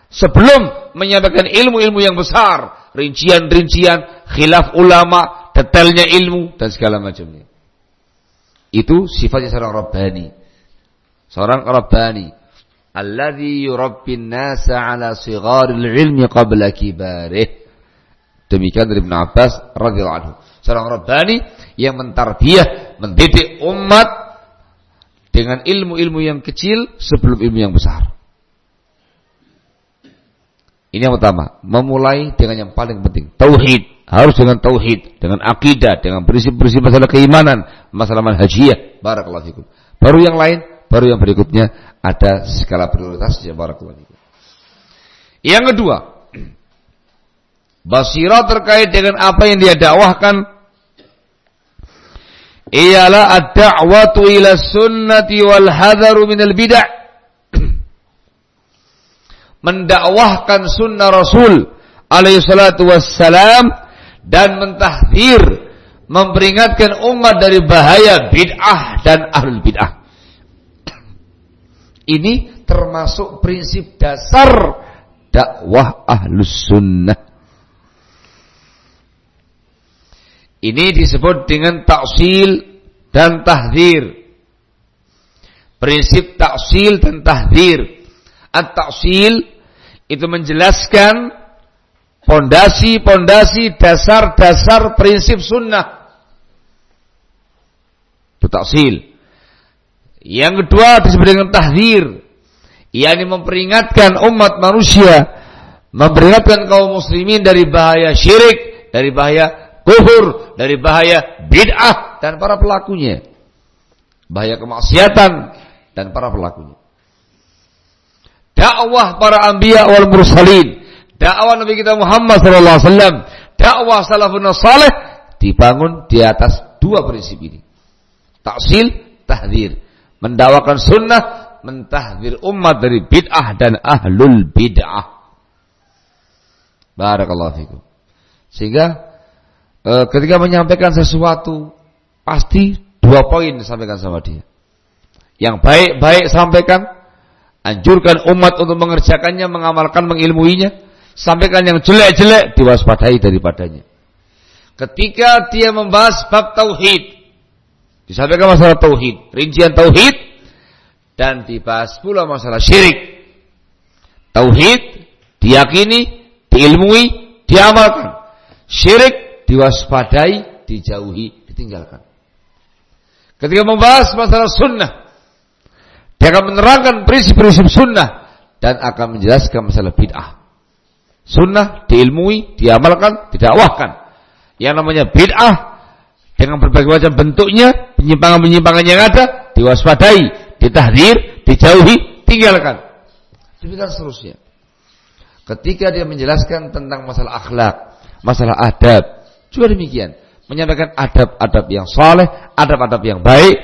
sebelum menyampaikan ilmu-ilmu yang besar rincian-rincian, khilaf ulama, detailnya ilmu dan segala macamnya. Itu sifatnya seorang Rabbani. Seorang Rabbani. Alladhi yurabbin nasa ala sigharil ilmi qabla kibarih. Demikian dari Ibn Abbas radhiyallahu anhu. Seorang Rabbani yang mentarbiah, mendidik umat dengan ilmu-ilmu yang kecil sebelum ilmu yang besar. Ini yang pertama, memulai dengan yang paling penting, tauhid. Harus dengan tauhid, dengan akidah, dengan prinsip-prinsip masalah keimanan, masalah manhajiyah. Barakallahu fikum. Baru yang lain, baru yang berikutnya. Ada skala prioritas ya barakallahu fikum. Yang kedua, basirah terkait dengan apa yang dia dakwahkan. Ialah ad-da'watu ila sunnati wal hadaru minal bid'ah mendakwahkan sunnah Rasul alaihi salatu wassalam dan mentahdir memperingatkan umat dari bahaya bid'ah dan ahlul bid'ah. Ini termasuk prinsip dasar dakwah ahlus sunnah. Ini disebut dengan taksil dan tahdir. Prinsip taksil dan tahdir. At-taksil itu menjelaskan pondasi-pondasi dasar-dasar prinsip sunnah. Itu taksil. Yang kedua disebut dengan tahdir. yakni memperingatkan umat manusia, memperingatkan kaum muslimin dari bahaya syirik, dari bahaya kufur, dari bahaya bid'ah dan para pelakunya. Bahaya kemaksiatan dan para pelakunya dakwah para anbiya wal mursalin, dakwah Nabi kita Muhammad sallallahu alaihi wasallam, dakwah salafun saleh dibangun di atas dua prinsip ini. Taksil, tahdir. Mendakwakan sunnah, mentahdir umat dari bid'ah dan ahlul bid'ah. Barakallahu fikum. Sehingga e, ketika menyampaikan sesuatu pasti dua poin disampaikan sama dia. Yang baik-baik sampaikan, Anjurkan umat untuk mengerjakannya, mengamalkan, mengilmuinya. Sampaikan yang jelek-jelek, diwaspadai daripadanya. Ketika dia membahas bab tauhid, disampaikan masalah tauhid, rincian tauhid, dan dibahas pula masalah syirik. Tauhid diyakini, diilmui, diamalkan. Syirik diwaspadai, dijauhi, ditinggalkan. Ketika membahas masalah sunnah, dia akan menerangkan prinsip-prinsip sunnah dan akan menjelaskan masalah bid'ah. Sunnah diilmui, diamalkan, didakwahkan. Yang namanya bid'ah dengan berbagai macam bentuknya, penyimpangan-penyimpangan yang ada, diwaspadai, ditahdir, dijauhi, tinggalkan. Demikian seterusnya. Ketika dia menjelaskan tentang masalah akhlak, masalah adab, juga demikian. Menyampaikan adab-adab yang saleh, adab-adab yang baik,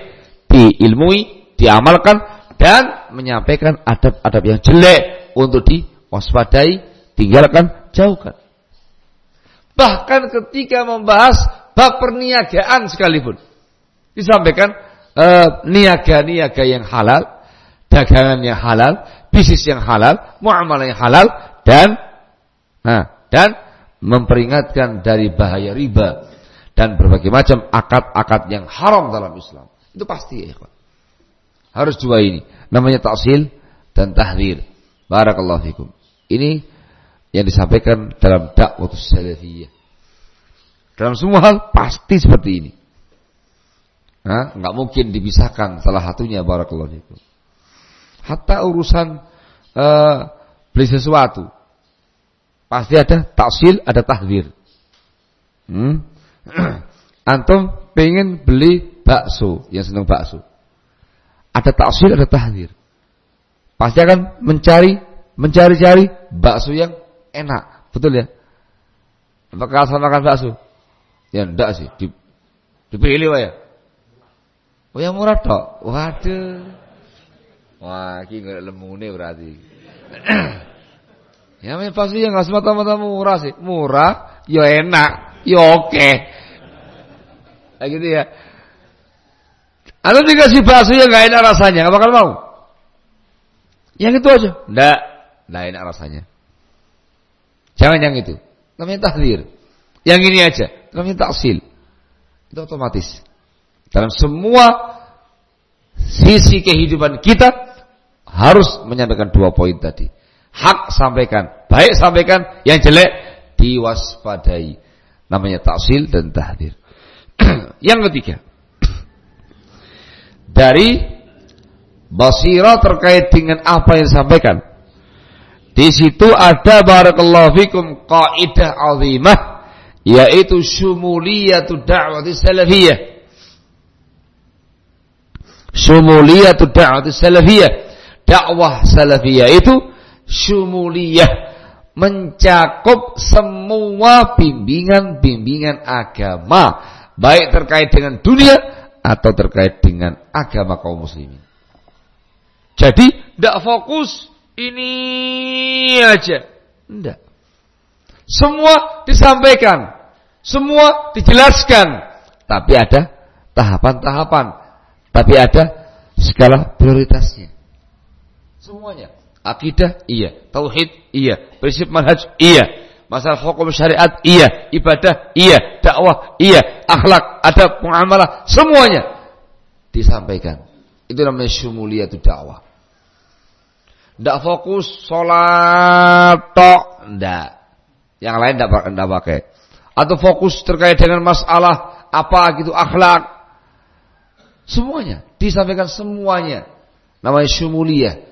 diilmui, diamalkan, dan menyampaikan adab-adab yang jelek untuk diwaspadai, tinggalkan, jauhkan. Bahkan ketika membahas bab perniagaan sekalipun disampaikan niaga niaga-niaga yang halal, dagangan yang halal, bisnis yang halal, muamalah yang halal dan nah, dan memperingatkan dari bahaya riba dan berbagai macam akad-akad yang haram dalam Islam. Itu pasti ya, harus dua ini. Namanya taksil dan tahdir. Barakallahu fikum. Ini yang disampaikan dalam dakwah salafiyah. Dalam semua hal pasti seperti ini. Nah, nggak mungkin dipisahkan salah satunya barakallahu fikum. Hatta urusan uh, beli sesuatu pasti ada taksil, ada tahdir. Hmm? Antum pengen beli bakso, yang senang bakso. Ada taksil, ada tahdir. Pasti akan mencari, mencari-cari bakso yang enak. Betul ya? Apakah asal makan bakso? Ya enggak sih. Di, dipilih ya. Oh yang murah tok. Waduh. Wah, ini nggak lemune berarti. ya namanya bakso yang nggak semata-mata murah sih. Murah, ya enak, ya oke. Kayak gitu ya. Anda dikasih bakso yang nggak enak rasanya, nggak bakal mau. Yang itu aja, nggak, nggak enak rasanya. Jangan yang itu, namanya tahdir. Yang ini aja, namanya taksil. Itu otomatis. Dalam semua sisi kehidupan kita harus menyampaikan dua poin tadi. Hak sampaikan, baik sampaikan, yang jelek diwaspadai. Namanya taksil dan tahdir. yang ketiga, dari basirah terkait dengan apa yang disampaikan. Di situ ada barakallahu fikum kaidah azimah yaitu syumuliyatu da'wati salafiyah. Syumuliyatu da'wati salafiyah. Dakwah salafiyah itu syumuliyah mencakup semua bimbingan-bimbingan agama baik terkait dengan dunia atau terkait dengan agama kaum muslimin. Jadi tidak fokus ini aja. Tidak. Semua disampaikan. Semua dijelaskan. Tapi ada tahapan-tahapan. Tapi ada skala prioritasnya. Semuanya. Akidah, iya. Tauhid, iya. Prinsip manhaj, iya. Masalah hukum syariat, iya. Ibadah, iya. Dakwah, iya. Akhlak, adab, muamalah, semuanya disampaikan. Itu namanya syumuliyatu dakwah. Tidak fokus sholat tok, tidak. Yang lain tidak pakai. Atau fokus terkait dengan masalah apa gitu akhlak. Semuanya disampaikan semuanya. Namanya syumuliyah.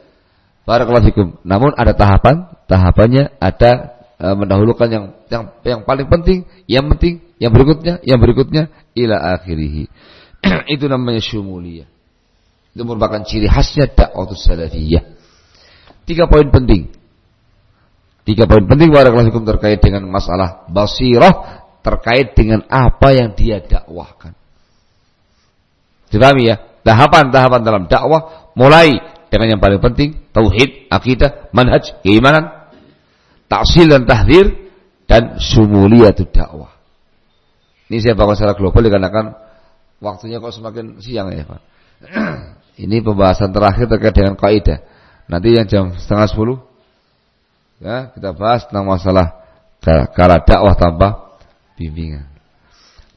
Barakallahu. Namun ada tahapan, tahapannya ada e, mendahulukan yang yang yang paling penting, yang penting, yang berikutnya, yang berikutnya ila akhirih. itu namanya syumuliyah. Itu merupakan ciri khasnya dakwah salafiyah. Tiga poin penting. Tiga poin penting fikum terkait dengan masalah basirah terkait dengan apa yang dia dakwahkan. Dipahami ya? Tahapan-tahapan dalam dakwah mulai dengan yang paling penting tauhid, akidah, manhaj, keimanan, taksil dan tahdir dan sumuliyatud dakwah. Ini saya bawa secara global dikarenakan waktunya kok semakin siang ya Pak. Ini pembahasan terakhir terkait dengan kaidah. Nanti yang jam setengah sepuluh ya kita bahas tentang masalah cara dakwah tanpa bimbingan.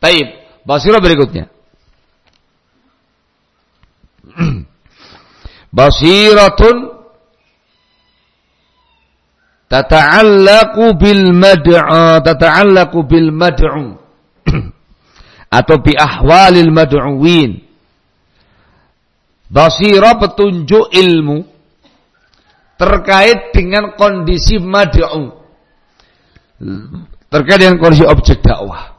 Taib, basirah berikutnya. Basiratun tata'allaqu bil mad'a tata'allaqu bil mad'u. Atau bi ahwalil mad'uwin basira petunjuk ilmu terkait dengan kondisi mad'u. Terkait dengan kondisi objek dakwah.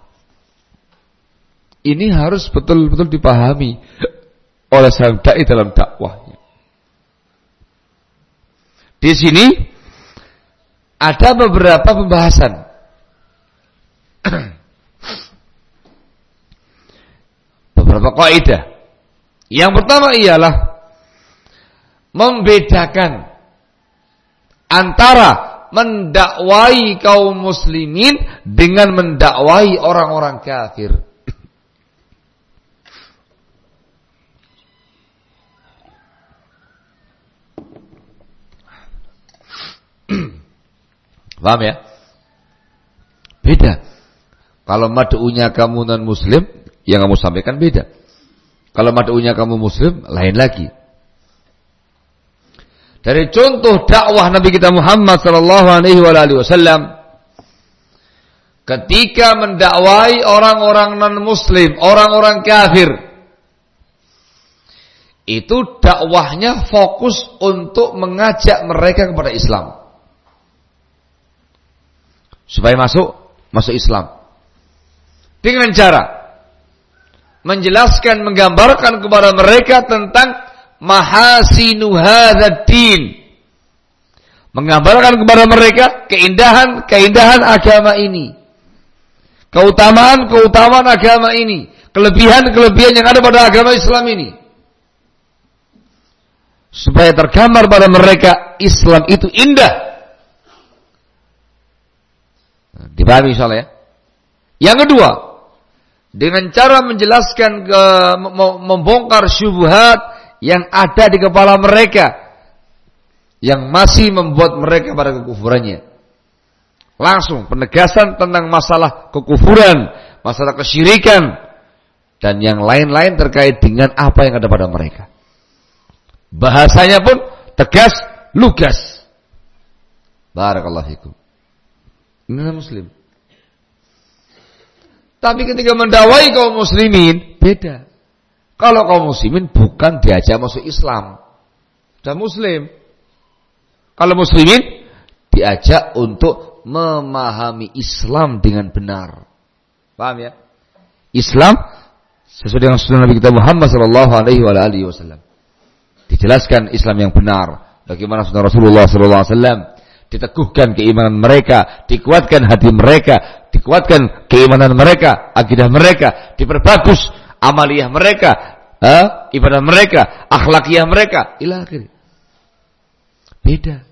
Ini harus betul-betul dipahami oleh sang dai dalam dakwahnya. Di sini ada beberapa pembahasan. beberapa kaidah. Yang pertama ialah membedakan antara mendakwai kaum muslimin dengan mendakwai orang-orang kafir. Paham ya? Beda. Kalau mad'unya kamu non muslim, yang kamu sampaikan beda. Kalau mad'unya kamu muslim, lain lagi. Dari contoh dakwah Nabi kita Muhammad sallallahu alaihi wasallam ketika mendakwai orang-orang non muslim, orang-orang kafir, itu dakwahnya fokus untuk mengajak mereka kepada Islam supaya masuk masuk Islam. Dengan cara menjelaskan, menggambarkan kepada mereka tentang mahasinu hadzal Menggambarkan kepada mereka keindahan-keindahan agama ini. Keutamaan-keutamaan agama ini, kelebihan-kelebihan yang ada pada agama Islam ini. Supaya tergambar pada mereka Islam itu indah Dipahami insyaallah ya. Yang kedua, dengan cara menjelaskan ke membongkar syubhat yang ada di kepala mereka yang masih membuat mereka pada kekufurannya. Langsung penegasan tentang masalah kekufuran, masalah kesyirikan dan yang lain-lain terkait dengan apa yang ada pada mereka. Bahasanya pun tegas, lugas. Barakallahu fikum. Ini muslim. Tapi ketika mendawai kaum muslimin, beda. Kalau kaum muslimin bukan diajak masuk Islam. Dan muslim. Kalau muslimin diajak untuk memahami Islam dengan benar. Paham ya? Islam sesuai dengan sunnah Nabi kita Muhammad sallallahu alaihi wasallam. Dijelaskan Islam yang benar. Bagaimana sunnah Rasulullah sallallahu alaihi wasallam diteguhkan keimanan mereka, dikuatkan hati mereka, dikuatkan keimanan mereka, akidah mereka, diperbagus amaliyah mereka, eh, ibadah mereka, akhlakiyah mereka, ila akhir. Beda.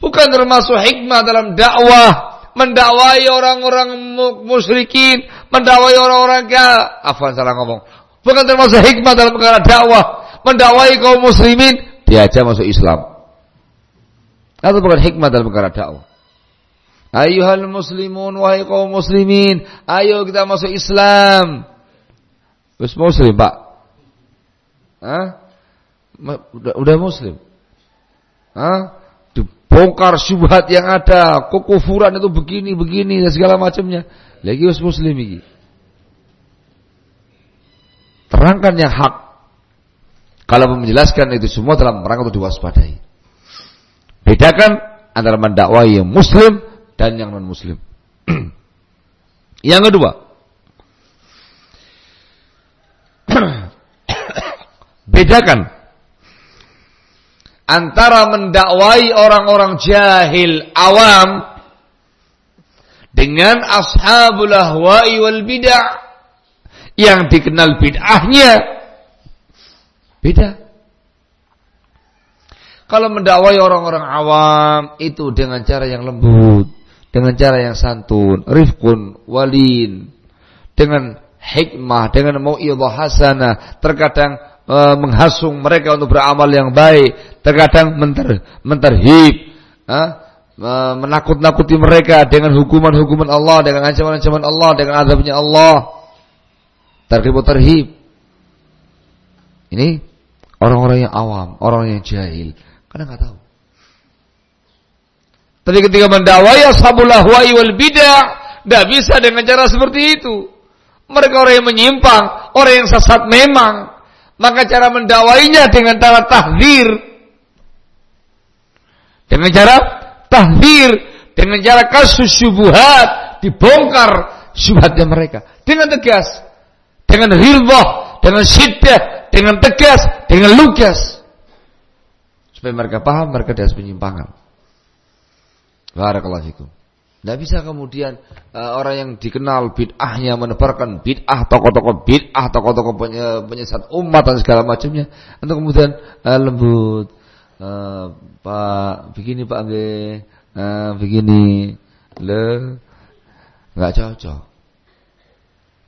Bukan termasuk hikmah dalam dakwah mendakwai orang-orang musyrikin, mendakwai orang-orang ka, afwan salah ngomong. Bukan termasuk hikmah dalam perkara dakwah, mendakwai kaum muslimin, diajak masuk Islam. Atau bukan hikmah dalam perkara dakwah. Ayuhal muslimun wahai kaum muslimin, ayo kita masuk Islam. Wis muslim, Pak. Hah? Udah, udah muslim. Hah? Dibongkar syubhat yang ada, kekufuran itu begini, begini dan segala macamnya. Lagi wis muslim iki. Terangkan yang hak. Kalau menjelaskan itu semua dalam rangka untuk diwaspadai. Bedakan antara mendakwai yang muslim dan yang non muslim. yang kedua, bedakan antara mendakwai orang-orang jahil awam dengan ashabul ahwa'i wal bid'ah yang dikenal bid'ahnya. Beda kalau mendakwai orang-orang awam itu dengan cara yang lembut, dengan cara yang santun, rifkun, walin, dengan hikmah, dengan mau'idhah hasanah, terkadang e, menghasung mereka untuk beramal yang baik, terkadang menter, menterhib, e, menakut-nakuti mereka dengan hukuman-hukuman Allah, dengan ancaman-ancaman Allah, dengan azabnya Allah. Terhib terhib. Ini orang-orang yang awam, orang yang jahil, karena nggak tahu. Tapi ketika mendakwai ashabul ahwa'i wal bidah, tidak bisa dengan cara seperti itu. Mereka orang yang menyimpang, orang yang sesat memang. Maka cara mendakwainya dengan cara tahdir. Dengan cara tahdir. Dengan cara kasus syubuhat. Dibongkar syubhatnya mereka. Dengan tegas. Dengan rilbah. Dengan syiddah. Dengan tegas. Dengan lugas. Supaya mereka paham mereka dari penyimpangan. Barakallahu fikum. Tidak bisa kemudian uh, orang yang dikenal bid'ahnya menebarkan bid'ah tokoh-tokoh bid'ah tokoh-tokoh penyesat umat dan segala macamnya untuk kemudian uh, lembut uh, Pak begini Pak Angge uh, begini le nggak cocok.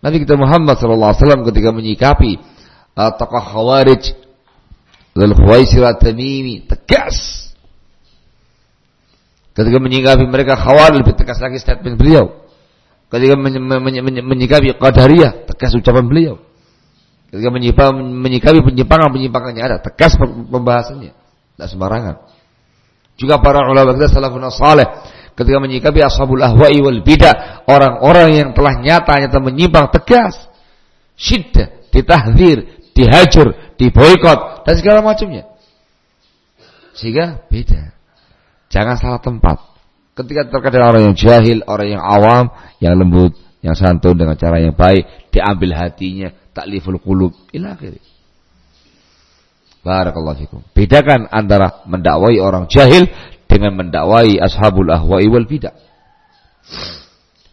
Nabi kita Muhammad sallallahu alaihi wasallam ketika menyikapi uh, tokoh Khawarij Dzul Khuwaisir Tamimi tegas Ketika menyikapi mereka khawal lebih tegas lagi statement beliau. Ketika menyikapi qadariyah, tegas ucapan beliau. Ketika menyikapi penyimpangan-penyimpangannya ada, tegas pembahasannya. Tidak sembarangan. Juga para ulama kita salafun salih ketika menyikapi ashabul ahwa'i wal bidah, orang-orang yang telah nyata-nyata menyimpang tegas. Syiddah, ditahdir, dihajur, diboikot dan segala macamnya. Sehingga beda. Jangan salah tempat. Ketika terkadang orang yang jahil, orang yang awam, yang lembut, yang santun dengan cara yang baik, diambil hatinya, takliful qulub ila akhirih. Barakallahu fikum. Bedakan antara mendakwai orang jahil dengan mendakwai ashabul ahwa'i wal bidah.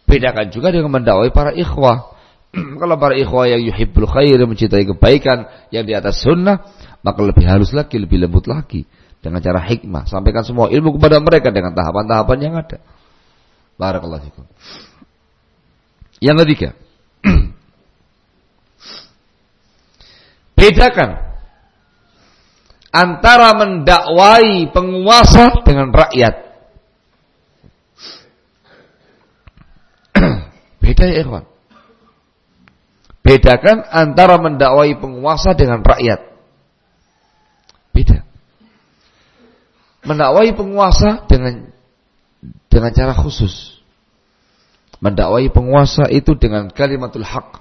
Bedakan juga dengan mendakwai para ikhwah. Kalau para ikhwah yang yuhibbul khair, mencintai kebaikan yang di atas sunnah, maka lebih halus lagi, lebih lembut lagi dengan cara hikmah, sampaikan semua ilmu kepada mereka dengan tahapan-tahapan yang ada. Barakallahu fikum. Yang ketiga, bedakan antara mendakwai penguasa dengan rakyat. Beda ya ikhwan. Bedakan antara mendakwai penguasa dengan rakyat. Beda mendakwai penguasa dengan dengan cara khusus. Mendakwai penguasa itu dengan kalimatul hak.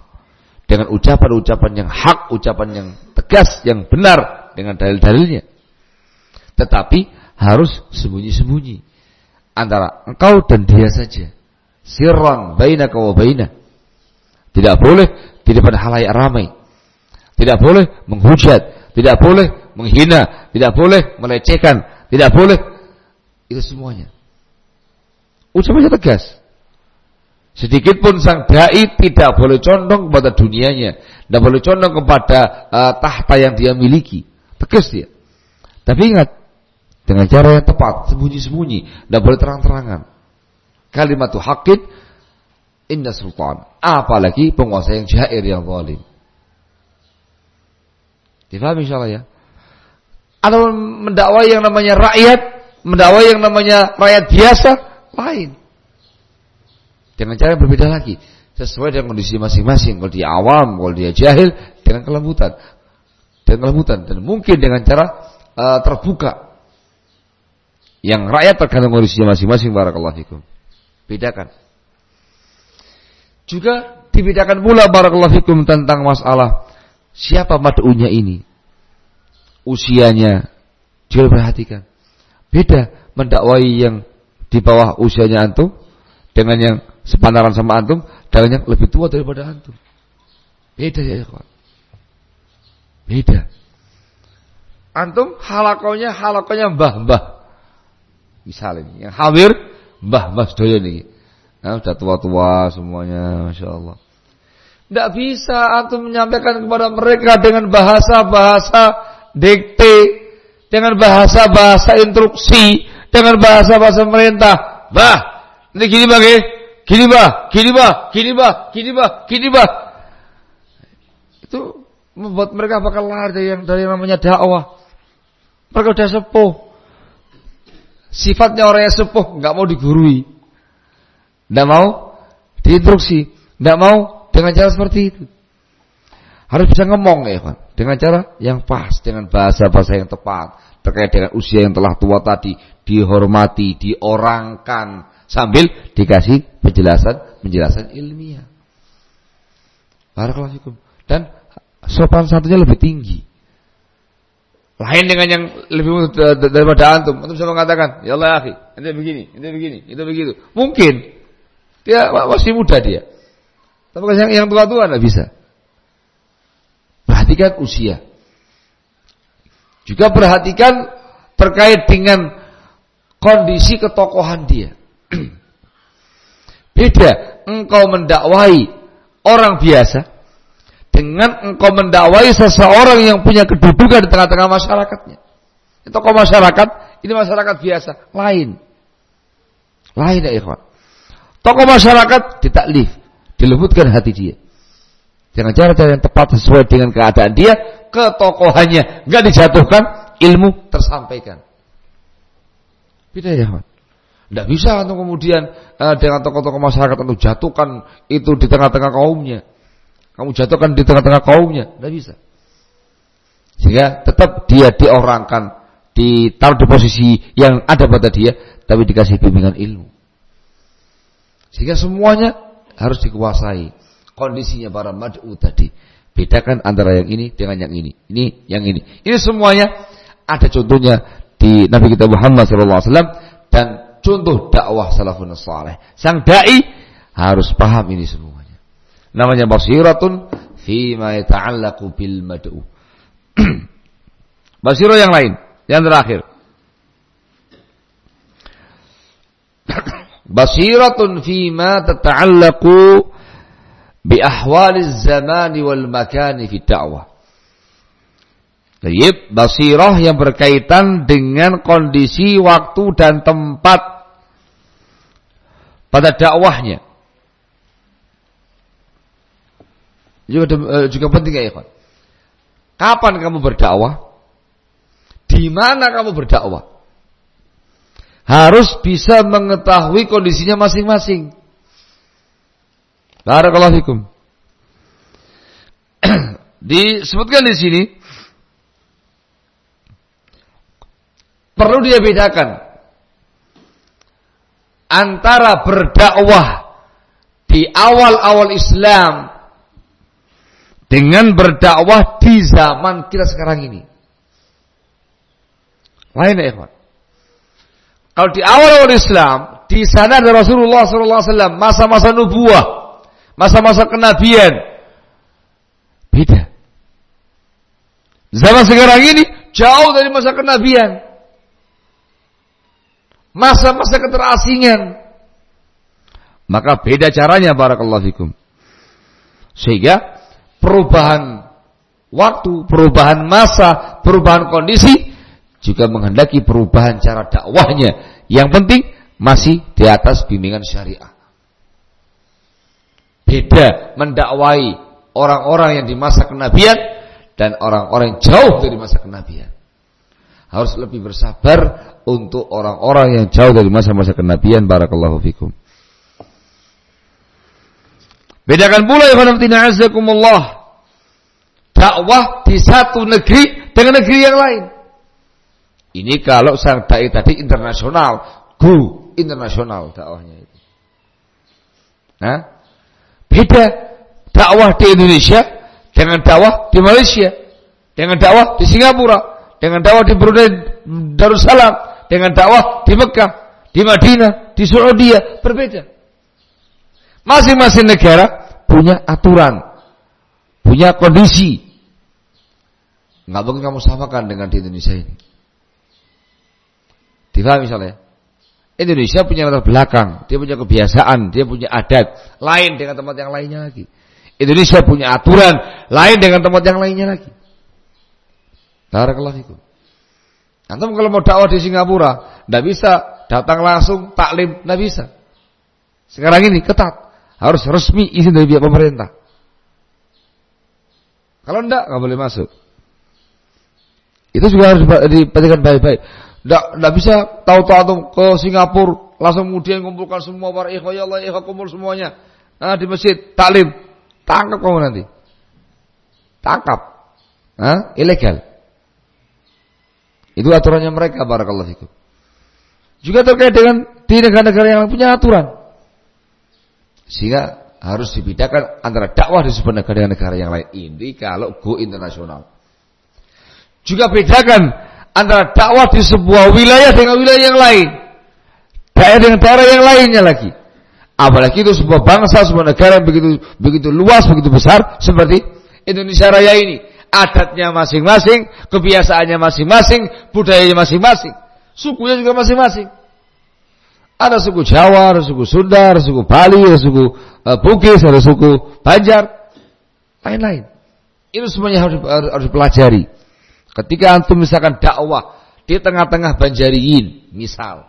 Dengan ucapan-ucapan yang hak, ucapan yang tegas, yang benar dengan dalil-dalilnya. Tetapi harus sembunyi-sembunyi antara engkau dan dia saja. Sirran bainaka wa bainah. Tidak boleh di depan halayak ramai. Tidak boleh menghujat, tidak boleh menghina, tidak boleh melecehkan, tidak boleh. Itu semuanya. Ucapannya tegas. Sedikit pun sang dai tidak boleh condong kepada dunianya, tidak boleh condong kepada uh, tahta yang dia miliki. Tegas dia. Tapi ingat, dengan cara yang tepat, sembunyi-sembunyi, tidak boleh terang-terangan. Kalimat hakid inna sultan. Apalagi penguasa yang jair yang zalim. Difahami insyaallah ya? atau mendakwai yang namanya rakyat, mendakwai yang namanya rakyat biasa, lain. Dengan cara yang berbeda lagi, sesuai dengan kondisi masing-masing. Kalau dia awam, kalau dia jahil, dengan kelembutan, dengan kelembutan dan mungkin dengan cara uh, terbuka. Yang rakyat tergantung kondisinya masing-masing. Barakallahu fikum. Bedakan. Juga dibedakan pula barakallahu fikum tentang masalah siapa mad'unya ini usianya juga perhatikan. Beda mendakwai yang di bawah usianya antum dengan yang sepantaran sama antum dengan yang lebih tua daripada antum. Beda ya kawan. Beda. Antum halakonya halakonya mbah-mbah. Misalnya yang hamir mbah-mbah sedoyo nih. Nah, sudah tua-tua semuanya, masya Allah. Tidak bisa antum menyampaikan kepada mereka dengan bahasa-bahasa dikte, dengan bahasa-bahasa instruksi, dengan bahasa-bahasa pemerintah. Bah, ini gini bah, gini bah, gini bah, gini bah, gini bah, gini bah. Itu membuat mereka bakal lari dari yang dari namanya dakwah. Mereka udah sepuh. Sifatnya orang yang sepuh nggak mau digurui, nggak mau diinstruksi, nggak mau dengan cara seperti itu. Harus bisa ngomong ya kan, dengan cara yang pas, dengan bahasa-bahasa yang tepat terkait dengan usia yang telah tua tadi, dihormati, diorangkan sambil dikasih penjelasan penjelasan ilmiah. Barakallahu Dan sopan satunya lebih tinggi. Lain dengan yang lebih daripada antum. Antum bisa mengatakan, ya Allah akhi, ini begini, ini begini, itu begitu. Mungkin dia masih muda dia. Tapi yang yang tua-tua tidak bisa. Perhatikan usia. Juga perhatikan terkait dengan kondisi ketokohan dia. Beda engkau mendakwai orang biasa dengan engkau mendakwai seseorang yang punya kedudukan di tengah-tengah masyarakatnya. Kau masyarakat, ini masyarakat biasa, lain. Lain ya ikhwan. Tokoh masyarakat ditaklif, dilembutkan hati dia. Dengan cara-cara yang tepat sesuai dengan keadaan dia, ketokohannya nggak dijatuhkan, ilmu tersampaikan. Beda ya, ikhwan. Tidak bisa untuk kemudian uh, dengan tokoh-tokoh masyarakat untuk jatuhkan itu di tengah-tengah kaumnya. Kamu jatuhkan di tengah-tengah kaumnya, tidak bisa. Sehingga tetap dia diorangkan, ditaruh di posisi yang ada pada dia, tapi dikasih bimbingan ilmu. Sehingga semuanya harus dikuasai. Kondisinya para mad'u tadi. Bedakan antara yang ini dengan yang ini. Ini yang ini. Ini semuanya ada contohnya di Nabi kita Muhammad SAW dan contoh dakwah salafun saleh. Sang dai harus paham ini semua. Namanya basiratun fi ma yata'allaqu bil mad'u. Basiro yang lain, yang terakhir. Basiratun fi ma tata'allaqu bi ahwaliz zaman wal makan fi da'wah. Jadi basirah yang berkaitan dengan kondisi, waktu dan tempat pada dakwahnya. Juga, uh, juga penting ya ikhwan. Kapan kamu berdakwah? Di mana kamu berdakwah? Harus bisa mengetahui kondisinya masing-masing. Barakallahu fikum. Disebutkan di sini perlu dia bedakan antara berdakwah di awal-awal Islam dengan berdakwah di zaman kita sekarang ini. Lain ya, ikhwan. Kalau di awal-awal Islam, di sana ada Rasulullah SAW, masa-masa nubuah, masa-masa kenabian. Beda. Zaman sekarang ini jauh dari masa kenabian. Masa-masa keterasingan. Maka beda caranya barakallahu fikum. Sehingga perubahan waktu, perubahan masa, perubahan kondisi juga menghendaki perubahan cara dakwahnya. Yang penting masih di atas bimbingan syariah. Beda mendakwai orang-orang yang di masa kenabian dan orang-orang yang jauh dari masa kenabian. Harus lebih bersabar untuk orang-orang yang jauh dari masa-masa kenabian. Barakallahu fikum. Bedakan pula ya azakumullah. Dakwah di satu negeri dengan negeri yang lain. Ini kalau sang dai tadi internasional, go internasional dakwahnya itu. Nah, beda dakwah di Indonesia dengan dakwah di Malaysia, dengan dakwah di Singapura, dengan dakwah di Brunei Darussalam, dengan dakwah di Mekah, di Madinah, di Saudi berbeda. Masing-masing negara punya aturan, punya kondisi. Nggak mungkin kamu samakan dengan di Indonesia ini. Difahami misalnya? Indonesia punya latar belakang, dia punya kebiasaan, dia punya adat, lain dengan tempat yang lainnya lagi. Indonesia punya aturan, lain dengan tempat yang lainnya lagi. Barakallahu fikum. Antum kalau mau dakwah di Singapura, tidak bisa datang langsung taklim, tidak bisa. Sekarang ini ketat. Harus resmi izin dari pihak pemerintah. Kalau enggak, nggak boleh masuk. Itu juga harus diperhatikan baik-baik. Enggak bisa tahu-tahu ke Singapura langsung kemudian mengumpulkan semua para ikhwah ya Allah ikhwah kumpul semuanya. Nah, di masjid taklim. Tangkap kamu nanti. Tangkap. Hah? ilegal. Itu aturannya mereka barakallahu fikum. Juga terkait dengan di negara-negara yang punya aturan. Sehingga harus dibedakan antara dakwah di sebuah negara dengan negara yang lain. Ini kalau go internasional. Juga bedakan antara dakwah di sebuah wilayah dengan wilayah yang lain daerah dengan daerah yang lainnya lagi. Apalagi itu sebuah bangsa, sebuah negara yang begitu begitu luas, begitu besar seperti Indonesia Raya ini. Adatnya masing-masing, kebiasaannya masing-masing, budayanya masing-masing, sukunya juga masing-masing. Ada suku Jawa, ada suku Sunda, ada suku Bali, ada suku uh, Bugis, ada suku Banjar, lain-lain. Itu semuanya harus, harus dipelajari. Ketika antum misalkan dakwah di tengah-tengah Banjariin, misal,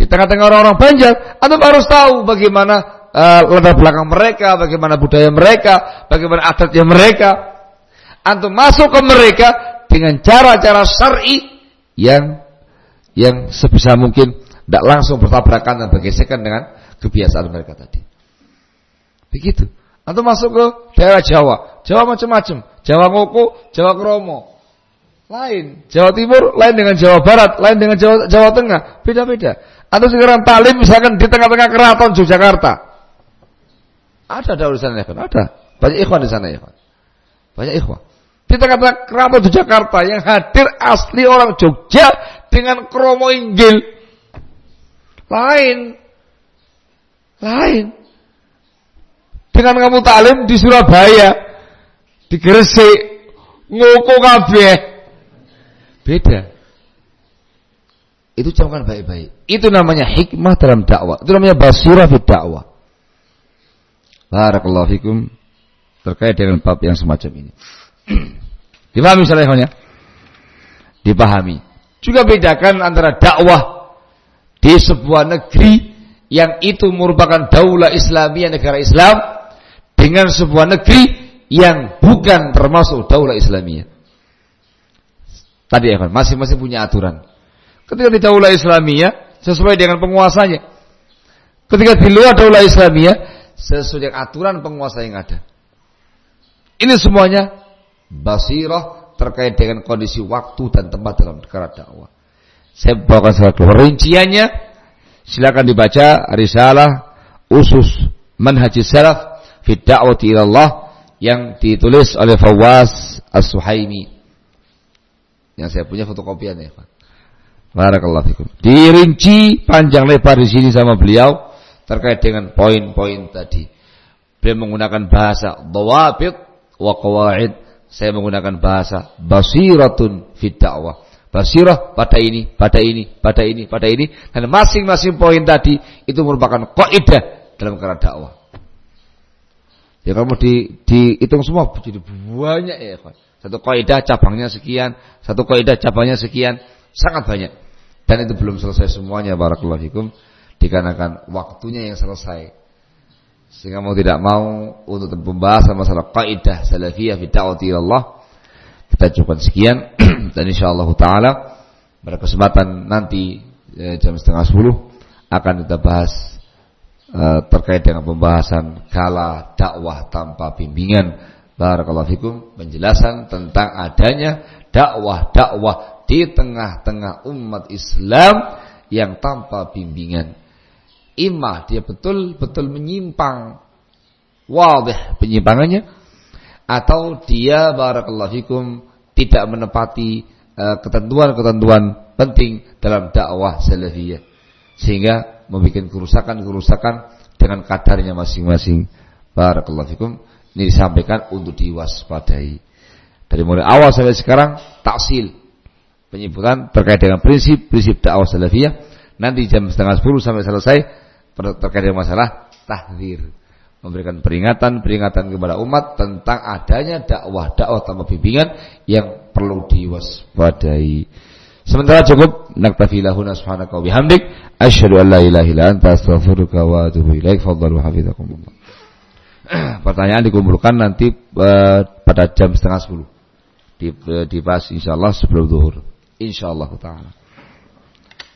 di tengah-tengah orang-orang Banjar, Anda harus tahu bagaimana uh, latar belakang mereka, bagaimana budaya mereka, bagaimana adatnya mereka. Antum masuk ke mereka dengan cara-cara syar'i yang yang sebisa mungkin tidak langsung bertabrakan dan bergesekan dengan kebiasaan mereka tadi. Begitu. Antum masuk ke daerah Jawa, Jawa macam-macam, Jawa Ngoko, Jawa Kromo, lain. Jawa Timur lain dengan Jawa Barat, lain dengan Jawa, Jawa Tengah, beda-beda. Atau sekarang talim misalkan di tengah-tengah keraton Yogyakarta. Ada ada urusan ikhwan, ada. Banyak ikhwan di sana ikhwan. Banyak ikhwan. Di tengah-tengah keraton Yogyakarta yang hadir asli orang Jogja dengan kromo inggil. Lain. Lain. Dengan kamu talim di Surabaya, di Gresik, ngoko kabeh, Beda. Itu camkan baik-baik. Itu namanya hikmah dalam dakwah. Itu namanya basirah fi dakwah. Barakallahu fikum terkait dengan bab yang semacam ini. Dipahami salahnya? Dipahami. Juga bedakan antara dakwah di sebuah negeri yang itu merupakan daulah Islamiyah negara Islam dengan sebuah negeri yang bukan termasuk daulah Islamiyah. Tadi ya kan, masing-masing punya aturan. Ketika di daulah Islamiyah sesuai dengan penguasanya. Ketika di luar daulah Islamiyah sesuai dengan aturan penguasa yang ada. Ini semuanya basirah terkait dengan kondisi waktu dan tempat dalam negara dakwah. Saya bawakan keluar rinciannya. Silakan dibaca risalah usus manhajis salaf fi da'wati Allah yang ditulis oleh Fawaz As-Suhaimi yang saya punya fotokopiannya, Pak. Barakallahu fikum. Dirinci panjang lebar di sini sama beliau terkait dengan poin-poin tadi. Beliau menggunakan bahasa dawabit wa qawaid. Saya menggunakan bahasa basiratun fid da'wah. Basirah pada ini, pada ini, pada ini, pada ini. Dan masing-masing poin tadi itu merupakan kaidah dalam kerana dakwah. Ya kamu di dihitung semua jadi banyak ya, Pak. Satu kaidah cabangnya sekian, satu kaidah cabangnya sekian, sangat banyak. Dan itu belum selesai semuanya barakallahu fikum dikarenakan waktunya yang selesai. Sehingga mau tidak mau untuk pembahasan masalah kaidah salafiyah fi da'wati Allah kita cukup sekian dan insyaallah taala pada kesempatan nanti eh, jam setengah sepuluh akan kita bahas eh, terkait dengan pembahasan kala dakwah tanpa bimbingan. Barakallahu fikum penjelasan tentang adanya dakwah-dakwah di tengah-tengah umat Islam yang tanpa bimbingan. Imah dia betul-betul menyimpang. Wadih penyimpangannya. Atau dia barakallahu fikum tidak menepati eh, ketentuan-ketentuan penting dalam dakwah salafiyah sehingga membuat kerusakan-kerusakan dengan kadarnya masing-masing. Barakallahu fikum. Ini disampaikan untuk diwaspadai. Dari mulai awal sampai sekarang taksil penyebutan terkait dengan prinsip-prinsip dakwah salafiyah. Nanti jam setengah sepuluh sampai selesai terkait dengan masalah tahdir. Memberikan peringatan-peringatan kepada umat tentang adanya dakwah-dakwah tanpa bimbingan yang perlu diwaspadai. Sementara cukup naktafi lahuna subhanaka wa bihamdik asyhadu an la ilaha illa anta astaghfiruka wa atubu ilaik. Fadhalu hafizakumullah. pertanyaan dikumpulkan nanti uh, pada jam setengah sepuluh. Di, uh, dibahas insyaallah sebelum zuhur. Insyaallah taala.